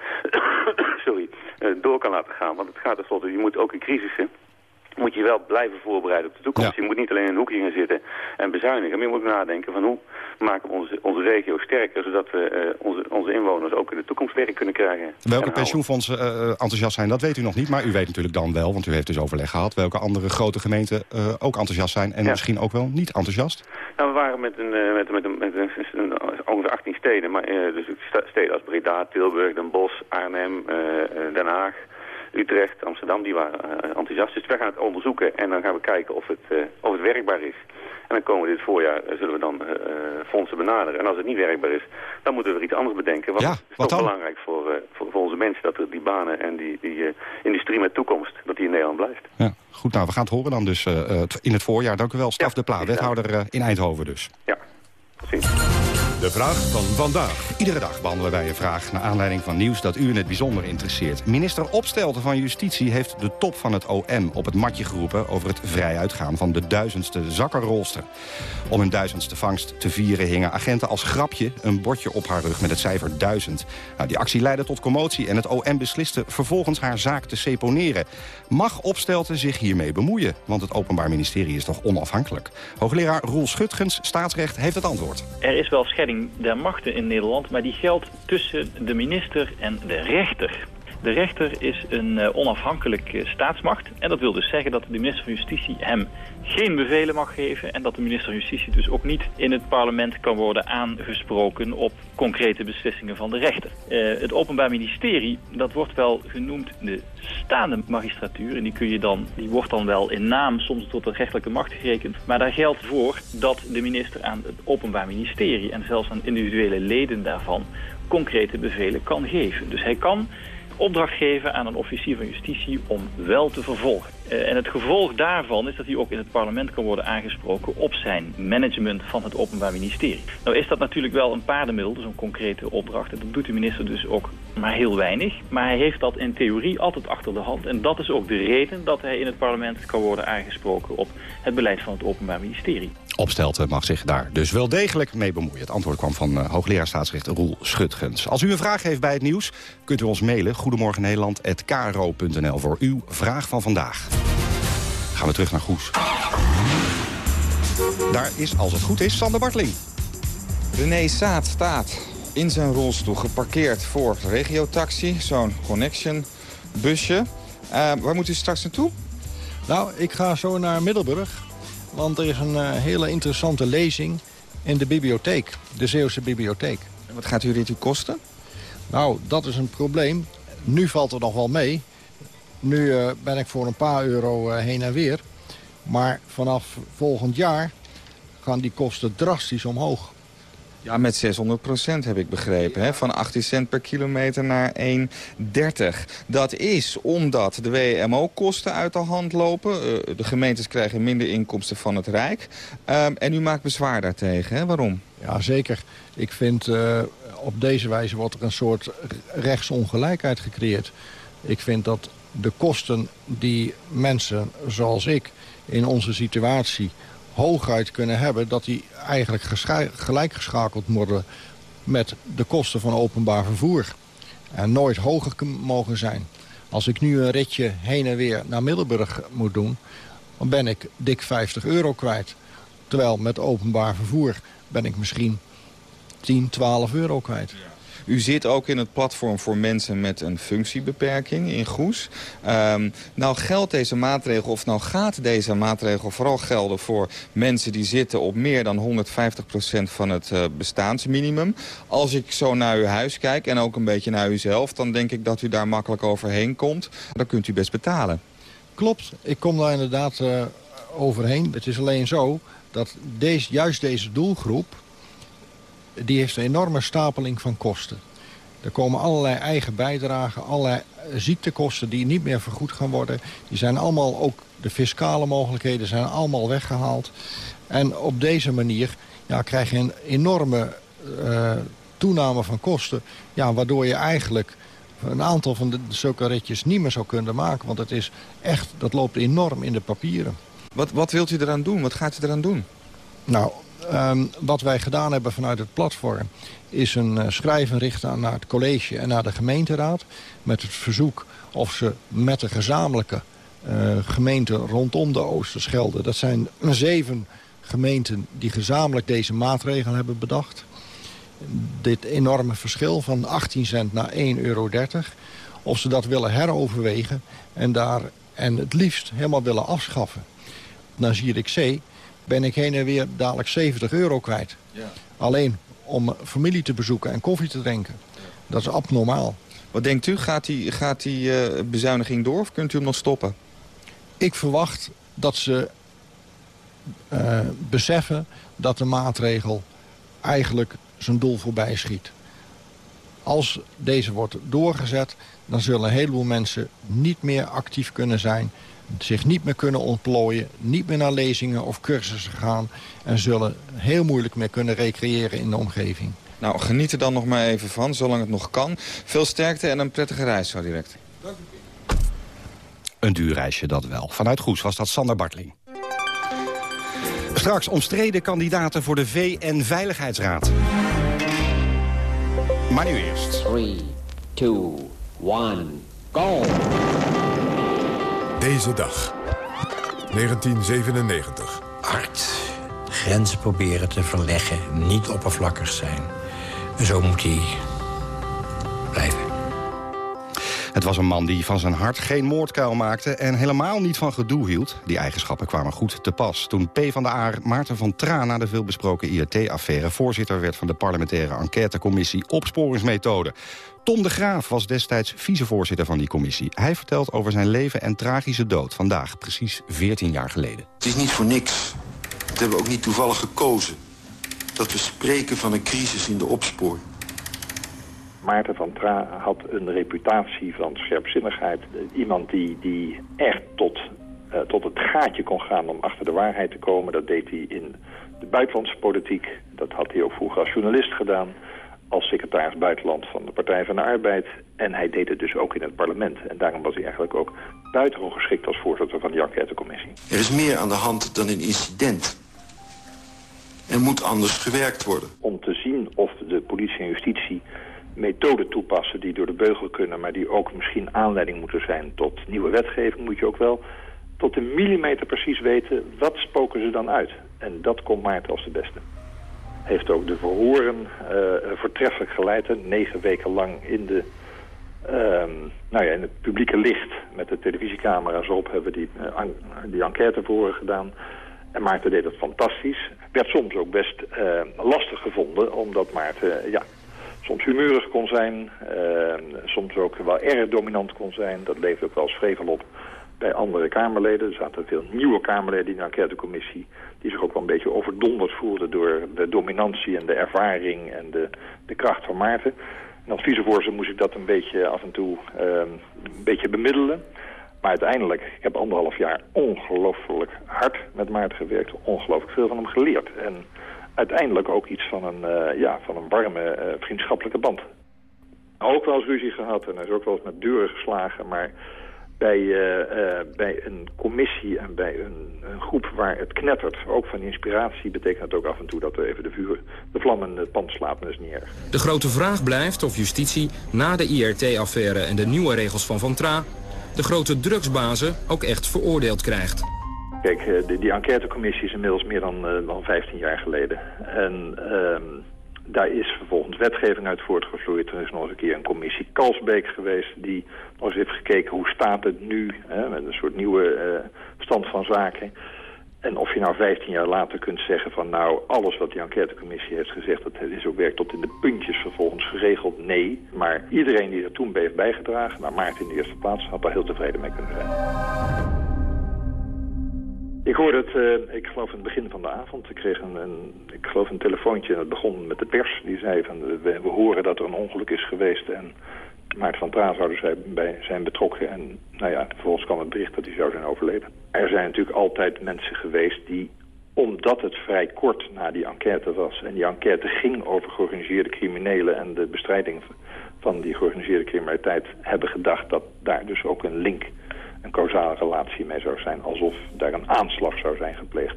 sorry, eh, door kan laten gaan. Want het gaat tenslotte, je moet ook in crisissen moet je wel blijven voorbereiden op de toekomst. Je moet niet alleen in een hoekje gaan zitten en bezuinigen. Maar je moet ook nadenken van hoe maken we onze, onze regio sterker... zodat we eh, onze, onze inwoners ook in de toekomst werk kunnen krijgen. En Welke pensioenfondsen eh, enthousiast zijn, dat weet u nog niet. Maar u weet natuurlijk dan wel, want u heeft dus overleg gehad... welke andere grote gemeenten ook enthousiast zijn en misschien ook wel niet enthousiast. Nou, we waren met, een, met, met, een, met een- ongeveer 18 steden. Maar, eh, dus steden als Breda, Tilburg, Den Bosch, Arnhem, eh, eh, Den Haag, Utrecht, Amsterdam, die waren enthousiast. Dus wij gaan het onderzoeken en dan gaan we kijken of het, of het werkbaar is. En dan komen we dit voorjaar, zullen we dan fondsen benaderen. En als het niet werkbaar is, dan moeten we er iets anders bedenken. Want Ja, het is toch dan? belangrijk voor, voor, voor onze mensen dat er die banen en die, die industrie met toekomst, dat die in Nederland blijft. Ja, goed, nou, we gaan het horen dan dus in het voorjaar. Dank u wel, Staf de Pla, wethouder in Eindhoven dus. Ja, De vraag van vandaag. Iedere dag behandelen wij een vraag naar aanleiding van nieuws dat u in het bijzonder interesseert. Minister Opstelten van Justitie heeft de top van het OM op het matje geroepen... over het vrij uitgaan van de duizendste zakkenrolster. Om hun duizendste vangst te vieren hingen agenten als grapje... een bordje op haar rug met het cijfer duizend. Nou, die actie leidde tot commotie en het OM besliste vervolgens haar zaak te seponeren. Mag Opstelten zich hiermee bemoeien? Want het Openbaar Ministerie is toch onafhankelijk? Hoogleraar Roel Schutgens, staatsrecht, heeft het antwoord. Er is wel scheiding der machten in Nederland, maar die geldt tussen de minister en de rechter. De rechter is een uh, onafhankelijke staatsmacht. En dat wil dus zeggen dat de minister van Justitie hem geen bevelen mag geven... en dat de minister van Justitie dus ook niet in het parlement kan worden aangesproken... op concrete beslissingen van de rechter. Uh, het Openbaar Ministerie, dat wordt wel genoemd de staande magistratuur. En die, kun je dan, die wordt dan wel in naam soms tot de rechtelijke macht gerekend. Maar daar geldt voor dat de minister aan het Openbaar Ministerie... en zelfs aan individuele leden daarvan concrete bevelen kan geven. Dus hij kan opdracht geven aan een officier van justitie om wel te vervolgen. Uh, en het gevolg daarvan is dat hij ook in het parlement kan worden aangesproken op zijn management van het Openbaar Ministerie. Nou is dat natuurlijk wel een paardenmiddel, een concrete opdracht. En dat doet de minister dus ook maar heel weinig. Maar hij heeft dat in theorie altijd achter de hand. En dat is ook de reden dat hij in het parlement kan worden aangesproken op het beleid van het Openbaar Ministerie. Opstelten mag zich daar dus wel degelijk mee bemoeien. Het antwoord kwam van uh, hoogleraar staatsrecht Roel Schutgens. Als u een vraag heeft bij het nieuws, kunt u ons mailen. Goedemorgen Nederland@kro.nl voor uw vraag van vandaag. Gaan we terug naar Goes. Daar is, als het goed is, Sander Bartling. René Saat staat in zijn rolstoel geparkeerd voor regiotaxi. Zo'n connection busje. Uh, waar moet u straks naartoe? Nou, ik ga zo naar Middelburg. Want er is een uh, hele interessante lezing in de bibliotheek. De Zeeuwse bibliotheek. En wat gaat u dit u kosten? Nou, dat is een probleem. Nu valt het nog wel mee. Nu uh, ben ik voor een paar euro uh, heen en weer. Maar vanaf volgend jaar gaan die kosten drastisch omhoog. Ja, met 600 procent heb ik begrepen. Hè? Van 18 cent per kilometer naar 1,30. Dat is omdat de WMO-kosten uit de hand lopen. Uh, de gemeentes krijgen minder inkomsten van het Rijk. Uh, en u maakt bezwaar daartegen? Waarom? Ja, zeker. Ik vind uh, op deze wijze wordt er een soort rechtsongelijkheid gecreëerd. Ik vind dat de kosten die mensen zoals ik in onze situatie hooguit kunnen hebben... dat die eigenlijk gelijk geschakeld worden met de kosten van openbaar vervoer. En nooit hoger mogen zijn. Als ik nu een ritje heen en weer naar Middelburg moet doen... dan ben ik dik 50 euro kwijt. Terwijl met openbaar vervoer ben ik misschien 10, 12 euro kwijt. U zit ook in het platform voor mensen met een functiebeperking in Goes. Um, nou geldt deze maatregel, of nou gaat deze maatregel vooral gelden voor mensen die zitten op meer dan 150% van het uh, bestaansminimum. Als ik zo naar uw huis kijk en ook een beetje naar uzelf, dan denk ik dat u daar makkelijk overheen komt. Dan kunt u best betalen. Klopt, ik kom daar inderdaad uh, overheen. Het is alleen zo dat deze, juist deze doelgroep die heeft een enorme stapeling van kosten. Er komen allerlei eigen bijdragen, allerlei ziektekosten die niet meer vergoed gaan worden. Die zijn allemaal, ook de fiscale mogelijkheden zijn allemaal weggehaald. En op deze manier ja, krijg je een enorme uh, toename van kosten. Ja, waardoor je eigenlijk een aantal van de, zulke ritjes niet meer zou kunnen maken. Want het is echt, dat loopt enorm in de papieren. Wat, wat wilt u eraan doen? Wat gaat u eraan doen? Nou, Um, wat wij gedaan hebben vanuit het platform... is een uh, schrijven richten naar het college en naar de gemeenteraad... met het verzoek of ze met de gezamenlijke uh, gemeenten rondom de Oosterschelde... dat zijn zeven gemeenten die gezamenlijk deze maatregel hebben bedacht... dit enorme verschil van 18 cent naar 1,30 euro... of ze dat willen heroverwegen en, daar, en het liefst helemaal willen afschaffen. Dan zie ik zee ben ik heen en weer dadelijk 70 euro kwijt. Ja. Alleen om familie te bezoeken en koffie te drinken. Dat is abnormaal. Wat denkt u? Gaat die, gaat die uh, bezuiniging door of kunt u hem nog stoppen? Ik verwacht dat ze uh, beseffen dat de maatregel eigenlijk zijn doel voorbij schiet. Als deze wordt doorgezet, dan zullen een heleboel mensen niet meer actief kunnen zijn zich niet meer kunnen ontplooien, niet meer naar lezingen of cursussen gaan... en zullen heel moeilijk meer kunnen recreëren in de omgeving. Nou, geniet er dan nog maar even van, zolang het nog kan. Veel sterkte en een prettige reis zo direct. Een duur reisje dat wel. Vanuit Goes was dat Sander Bartling. Straks omstreden kandidaten voor de VN-veiligheidsraad. Maar nu eerst. 3, 2, 1, go! Deze dag. 1997. Art. Grenzen proberen te verleggen, niet oppervlakkig zijn. En zo moet hij blijven. Het was een man die van zijn hart geen moordkuil maakte... en helemaal niet van gedoe hield. Die eigenschappen kwamen goed te pas. Toen P van de A Maarten van Traan na de veelbesproken IRT-affaire... voorzitter werd van de parlementaire enquêtecommissie Opsporingsmethode. Tom de Graaf was destijds vicevoorzitter van die commissie. Hij vertelt over zijn leven en tragische dood. Vandaag, precies 14 jaar geleden. Het is niet voor niks. Dat hebben we ook niet toevallig gekozen. Dat we spreken van een crisis in de opsporing. Maarten van Tra had een reputatie van scherpzinnigheid. Iemand die, die echt tot, uh, tot het gaatje kon gaan om achter de waarheid te komen. Dat deed hij in de buitenlandse politiek. Dat had hij ook vroeger als journalist gedaan. Als secretaris buitenland van de Partij van de Arbeid. En hij deed het dus ook in het parlement. En daarom was hij eigenlijk ook buitengewoon geschikt als voorzitter van de enquêtecommissie. Er is meer aan de hand dan een incident. Er moet anders gewerkt worden. Om te zien of de politie en justitie methoden toepassen die door de beugel kunnen... maar die ook misschien aanleiding moeten zijn tot nieuwe wetgeving... moet je ook wel tot de millimeter precies weten wat spoken ze dan uit. En dat komt Maarten als de beste. Heeft ook de verhoren uh, voortreffelijk geleid. Negen weken lang in, de, uh, nou ja, in het publieke licht met de televisiecamera's op... hebben die, uh, die enquêteverhoren gedaan... En Maarten deed het fantastisch. Werd soms ook best lastig gevonden, omdat Maarten ja, soms humeurig kon zijn. Uh, soms ook wel erg dominant kon zijn. Dat leverde ook wel eens op bij andere Kamerleden. Er zaten veel nieuwe Kamerleden in de enquêtecommissie... die zich ook wel een beetje overdonderd voelden door de dominantie en de ervaring en de, de kracht van Maarten. En als vicevoorzitter moest ik dat een beetje af en toe uh, een beetje bemiddelen. Maar uiteindelijk, ik heb anderhalf jaar ongelooflijk hard met Maarten gewerkt. Ongelooflijk veel van hem geleerd. En uiteindelijk ook iets van een, uh, ja, van een warme uh, vriendschappelijke band. Ook wel eens ruzie gehad en hij is ook wel eens met deuren geslagen. Maar bij, uh, bij een commissie en bij een, een, groep waar het knettert, ook van inspiratie, betekent het ook af en toe dat er even de, vuur, de vlam in het pand slaat. Dat is niet erg. De grote vraag blijft of justitie na de IRT-affaire en de nieuwe regels van Van Tra de grote drugsbazen ook echt veroordeeld krijgt. Kijk, die, die enquêtecommissie is inmiddels meer dan, uh, dan 15 jaar geleden. En uh, daar is vervolgens wetgeving uit voortgevloeid. Er is nog eens een keer een commissie Kalsbeek geweest... die nog eens heeft gekeken hoe staat het nu... Hè, met een soort nieuwe uh, stand van zaken... En of je nou 15 jaar later kunt zeggen van nou, alles wat die enquêtecommissie heeft gezegd, dat is ook werk tot in de puntjes vervolgens geregeld, nee. Maar iedereen die er toen bij heeft bijgedragen, maar Maarten in de eerste plaats, had daar heel tevreden mee kunnen zijn. Ik hoorde het, uh, ik geloof in het begin van de avond, ik kreeg een, ik geloof een telefoontje en het begon met de pers. Die zei van, we, we horen dat er een ongeluk is geweest en Maarten van Traan zouden zij bij zijn betrokken. En nou ja, vervolgens kwam het bericht dat hij zou zijn overleden. Er zijn natuurlijk altijd mensen geweest die, omdat het vrij kort na die enquête was... en die enquête ging over georganiseerde criminelen en de bestrijding van die georganiseerde criminaliteit... hebben gedacht dat daar dus ook een link, een causale relatie mee zou zijn. Alsof daar een aanslag zou zijn gepleegd.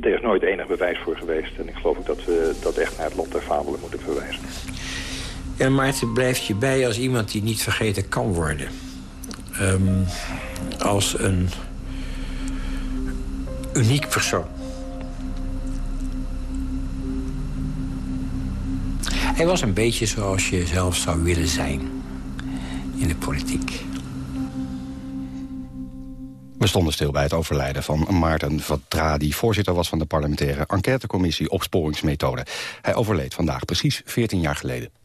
Er is nooit enig bewijs voor geweest. En ik geloof ook dat we dat echt naar het lot der fabelen moeten verwijzen. En Maarten blijft je bij als iemand die niet vergeten kan worden. Um, als een uniek persoon. Hij was een beetje zoals je zelf zou willen zijn in de politiek. We stonden stil bij het overlijden van Maarten Vatra... die voorzitter was van de parlementaire enquêtecommissie Opsporingsmethode. Hij overleed vandaag precies 14 jaar geleden.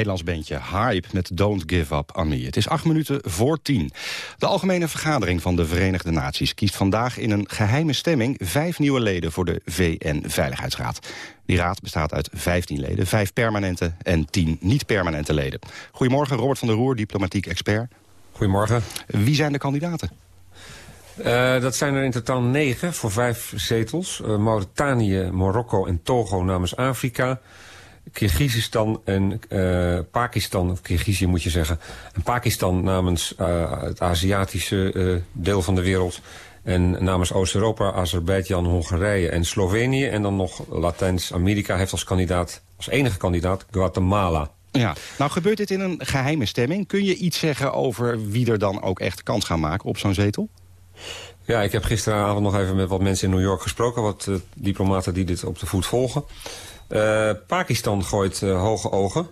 Nederlands bandje Hype met Don't Give Up On Me. Het is acht minuten voor tien. De Algemene Vergadering van de Verenigde Naties kiest vandaag in een geheime stemming vijf nieuwe leden voor de VN-veiligheidsraad. Die raad bestaat uit 15 leden, vijf permanente en 10 niet-permanente leden. Goedemorgen, Robert van der Roer, diplomatiek expert. Goedemorgen. Wie zijn de kandidaten? Eh, dat zijn er in totaal negen voor vijf zetels. Eh, Mauritanië, Marokko en Togo namens Afrika. Kirgizistan en eh, Pakistan, of Kirgizië moet je zeggen. En Pakistan namens eh, het Aziatische eh, deel van de wereld. En namens Oost-Europa, Azerbeidzjan, Hongarije en Slovenië. En dan nog Latijns-Amerika heeft als kandidaat, als enige kandidaat, Guatemala. Ja, nou gebeurt dit in een geheime stemming. Kun je iets zeggen over wie er dan ook echt kans gaan maken op zo'n zetel? Ja, ik heb gisteravond nog even met wat mensen in New York gesproken. Wat diplomaten die dit op de voet volgen. Eh, Pakistan gooit eh, hoge ogen.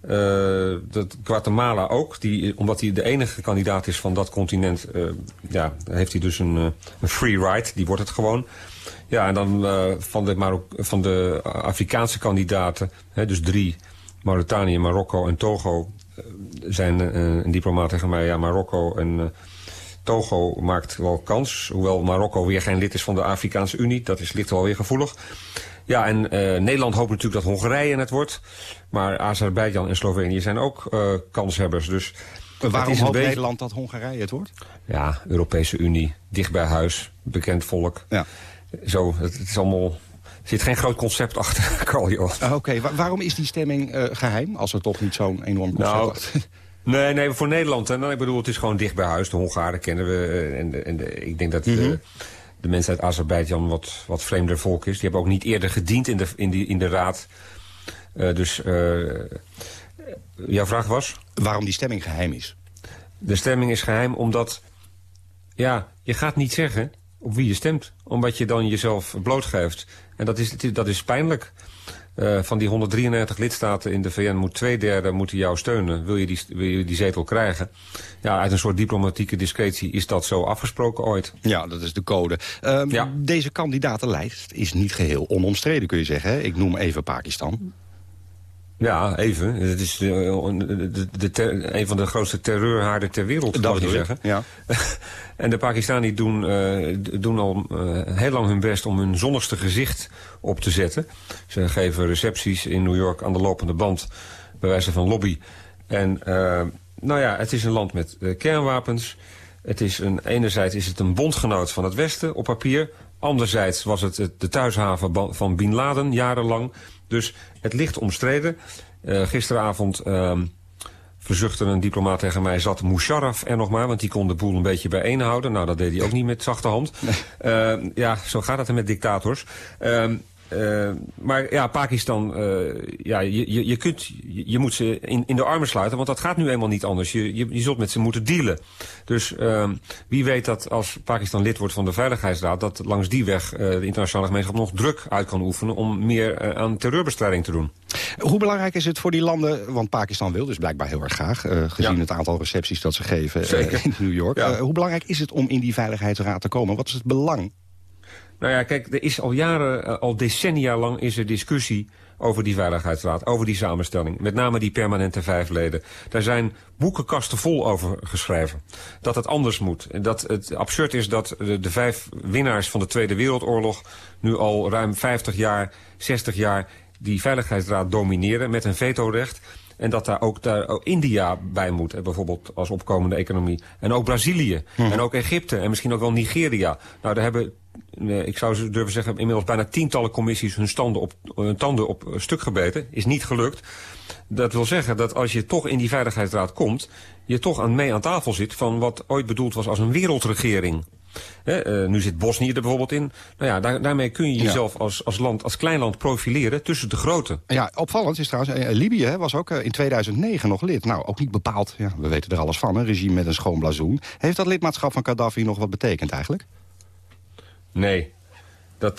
Eh, dat Guatemala ook, die, omdat hij de enige kandidaat is van dat continent... ja, heeft hij dus een, een free ride, die wordt het gewoon. Ja, en dan van, de van de Afrikaanse kandidaten, hè, dus drie... Mauritanië, Marokko en Togo zijn een diplomaat tegen mij... ja, Marokko en... Togo maakt wel kans, hoewel Marokko weer geen lid is van de Afrikaanse Unie. Dat is, ligt wel weer gevoelig. Ja, en eh, Nederland hoopt natuurlijk dat Hongarije het wordt. Maar Azerbeidzjan en Slovenië zijn ook eh, kanshebbers. Dus Waarom hoopt beetje- Nederland dat Hongarije het wordt? Ja, Europese Unie, dicht bij huis, bekend volk. Ja. Zo, het, het is allemaal... Er zit geen groot concept achter, <laughs> Carl Johan. Ah, Oké, wa- waarom is die stemming eh, geheim, als er toch niet zo'n enorm concept Nou, <laughs> Nee, nee, voor Nederland. En dan, ik bedoel, het is gewoon dicht bij huis. De Hongaren kennen we. En, en ik denk dat Mhm. De mensen uit Azerbeidzjan wat, wat vreemder volk is. Die hebben ook niet eerder gediend in de, in die, in de raad. Eh, dus eh, jouw vraag was? Waarom die stemming geheim is? De stemming is geheim omdat... Ja, je gaat niet zeggen op wie je stemt. Omdat je dan jezelf blootgeeft. En dat is, dat is pijnlijk. Eh, van die 193 lidstaten in de VN moet twee derde moeten jou steunen. Wil je, die, wil je die zetel krijgen? Ja, uit een soort diplomatieke discretie is dat zo afgesproken ooit. Ja, dat is de code. Ehm, Deze kandidatenlijst is niet geheel onomstreden, kun je zeggen. Hè? Ik noem even Pakistan. Ja, even. Het is de, de, de ter- een van de grootste terreurhaarden ter wereld, Dat mag je zeggen. ja. <laughs> en de Pakistani doen, eh, doen al eh, heel lang hun best om hun zonnigste gezicht op te zetten. Ze geven recepties in New York aan de lopende band, bij wijze van lobby. En eh, nou ja, het is een land met kernwapens. Het is een, enerzijds is het een bondgenoot van het Westen op papier. Anderzijds was het de thuishaven van Bin Laden jarenlang. Dus het ligt omstreden. Eh, gisteravond ehm, verzuchtte een diplomaat tegen mij... zat Musharraf er nog maar, want die kon de boel een beetje bijeenhouden. Nou, dat deed hij ook niet met zachte hand. Eh, ja, zo gaat het er met dictators. Eh, maar ja, Pakistan, eh, ja, je, je, je, kunt, je, moet ze in, in de armen sluiten, want dat gaat nu eenmaal niet anders. Je, je, je zult met ze moeten dealen. Dus ehm, wie weet dat als Pakistan lid wordt van de Veiligheidsraad... dat langs die weg eh, de internationale gemeenschap nog druk uit kan oefenen... om meer aan terreurbestrijding te doen. Hoe belangrijk is het voor die landen, want Pakistan wil dus blijkbaar heel erg graag... gezien het aantal recepties dat ze geven in New York. Ja. Hoe belangrijk is het om in die Veiligheidsraad te komen? Wat is het belang? Nou ja, kijk, er is al jaren, eh, al decennia lang is er discussie over die Veiligheidsraad, over die samenstelling. Met name die permanente vijf leden. Daar zijn boekenkasten vol over geschreven. Dat het anders moet. Dat het absurd is dat de, de vijf winnaars van de Tweede Wereldoorlog... nu al ruim 50 jaar, 60 jaar die Veiligheidsraad domineren met een vetorecht... En dat daar ook, daar ook India bij moet, bijvoorbeeld als opkomende economie. En ook Brazilië. En ook Egypte. En misschien ook wel Nigeria. Nou, daar hebben, ik zou zo durven zeggen, inmiddels bijna tientallen commissies hun, standen op, hun tanden op eh, stuk gebeten. Is niet gelukt. Dat wil zeggen dat als je toch in die Veiligheidsraad komt... je toch aan mee aan tafel zit van wat ooit bedoeld was als een wereldregering. Hè, eh, nu zit Bosnië er bijvoorbeeld in. Nou ja, daar, daarmee kun je Ja. jezelf als, als, land, als klein land profileren tussen de grote. Ja, opvallend is trouwens, eh, Libië was ook eh, in 2009 nog lid. Nou, ook niet bepaald, ja, we weten er alles van, een regime met een schoon blazoen. Heeft dat lidmaatschap van Gaddafi nog wat betekend eigenlijk? Nee, dat,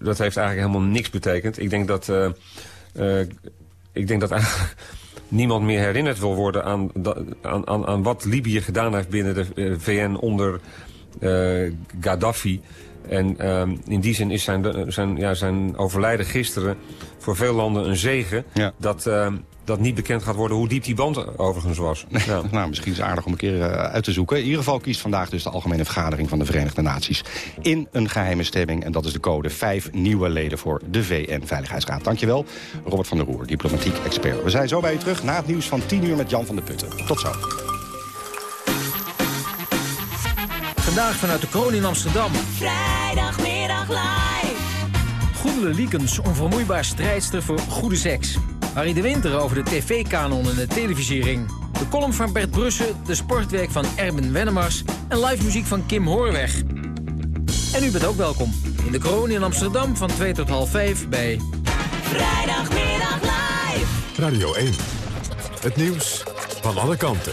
dat heeft eigenlijk helemaal niks betekend. Ik denk dat, eh, ik denk dat eigenlijk <laughs> niemand meer herinnerd wil worden aan, aan, aan, aan wat Libië gedaan heeft binnen de VN onder Gaddafi. En ehm, in die zin is zijn, zijn, ja, zijn overlijden gisteren voor veel landen een zegen. Dat, ehm, dat niet bekend gaat worden hoe diep die band overigens was. <laughs> Ja. nou, misschien is het aardig om een keer eh, uit te zoeken. In ieder geval kiest vandaag dus de Algemene Vergadering van de Verenigde Naties... in een geheime stemming. En dat is de code. Vijf nieuwe leden voor de VN-veiligheidsraad. Dankjewel, Robert van der Roer, diplomatiek expert. We zijn zo bij u terug na het nieuws van 10 uur met Jan van der Putten. Tot zo. Vandaag vanuit de kroon in Amsterdam. Vrijdagmiddag live. Goedele Liekens, onvermoeibaar strijdster voor goede seks. Harry de Winter over de tv-kanon en de televisiering. De column van Bert Brussen, de sportwerk van Erben Wennemars... en live muziek van Kim Hoorweg. En u bent ook welkom in de kroon in Amsterdam van 2 tot half 5 bij... Vrijdagmiddag live. Radio 1. Het nieuws van alle kanten.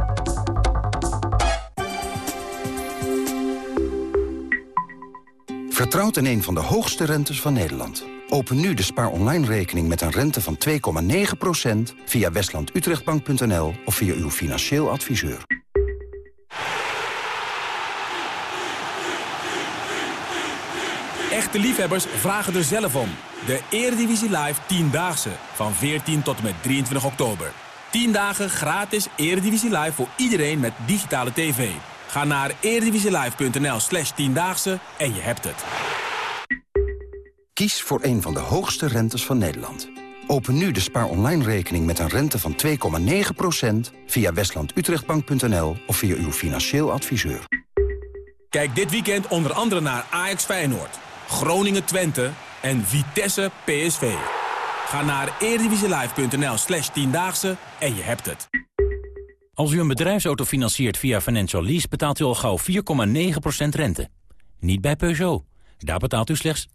Vertrouwt in een van de hoogste rentes van Nederland. Open nu de spaar online rekening met een rente van 2,9% via westlandutrechtbank.nl of via uw financieel adviseur. Echt Echte liefhebbers vragen er zelf om. De Eredivisie Live 10-daagse van 14 tot en met 23 oktober. 10 dagen gratis Eredivisie Live voor iedereen met digitale tv. Ga naar eredivisielive.nl slash 10daagse en je hebt het. Kies voor een van de hoogste rentes van Nederland. Open nu de Spaar Online rekening met een rente van 2,9% via westlandutrechtbank.nl of via uw financieel adviseur. Kijk dit weekend onder andere naar Ajax Feyenoord, Groningen Twente en Vitesse PSV. Ga naar eredivisielive.nl slash 10daagse en je hebt het. Als u een bedrijfsauto financiert via Financial Lease... betaalt u al gauw 4,9% rente. Niet bij Peugeot. Daar betaalt u slechts 2%.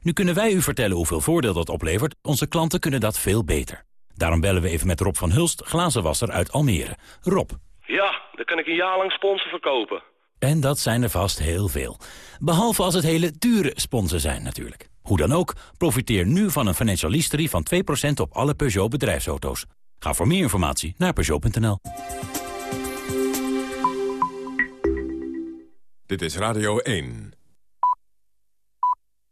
Nu kunnen wij u vertellen hoeveel voordeel dat oplevert. Onze klanten kunnen dat veel beter. Daarom bellen we even met Rob van Hulst, glazenwasser uit Almere. Rob. Ja, dan kan ik een jaar lang sponsor verkopen. En dat zijn er vast heel veel. Behalve als het hele dure sponsen zijn natuurlijk. Hoe dan ook, profiteer nu van een financial lease van 2% op alle Peugeot bedrijfsauto's. Ga voor meer informatie naar Peugeot.nl. Dit is Radio 1.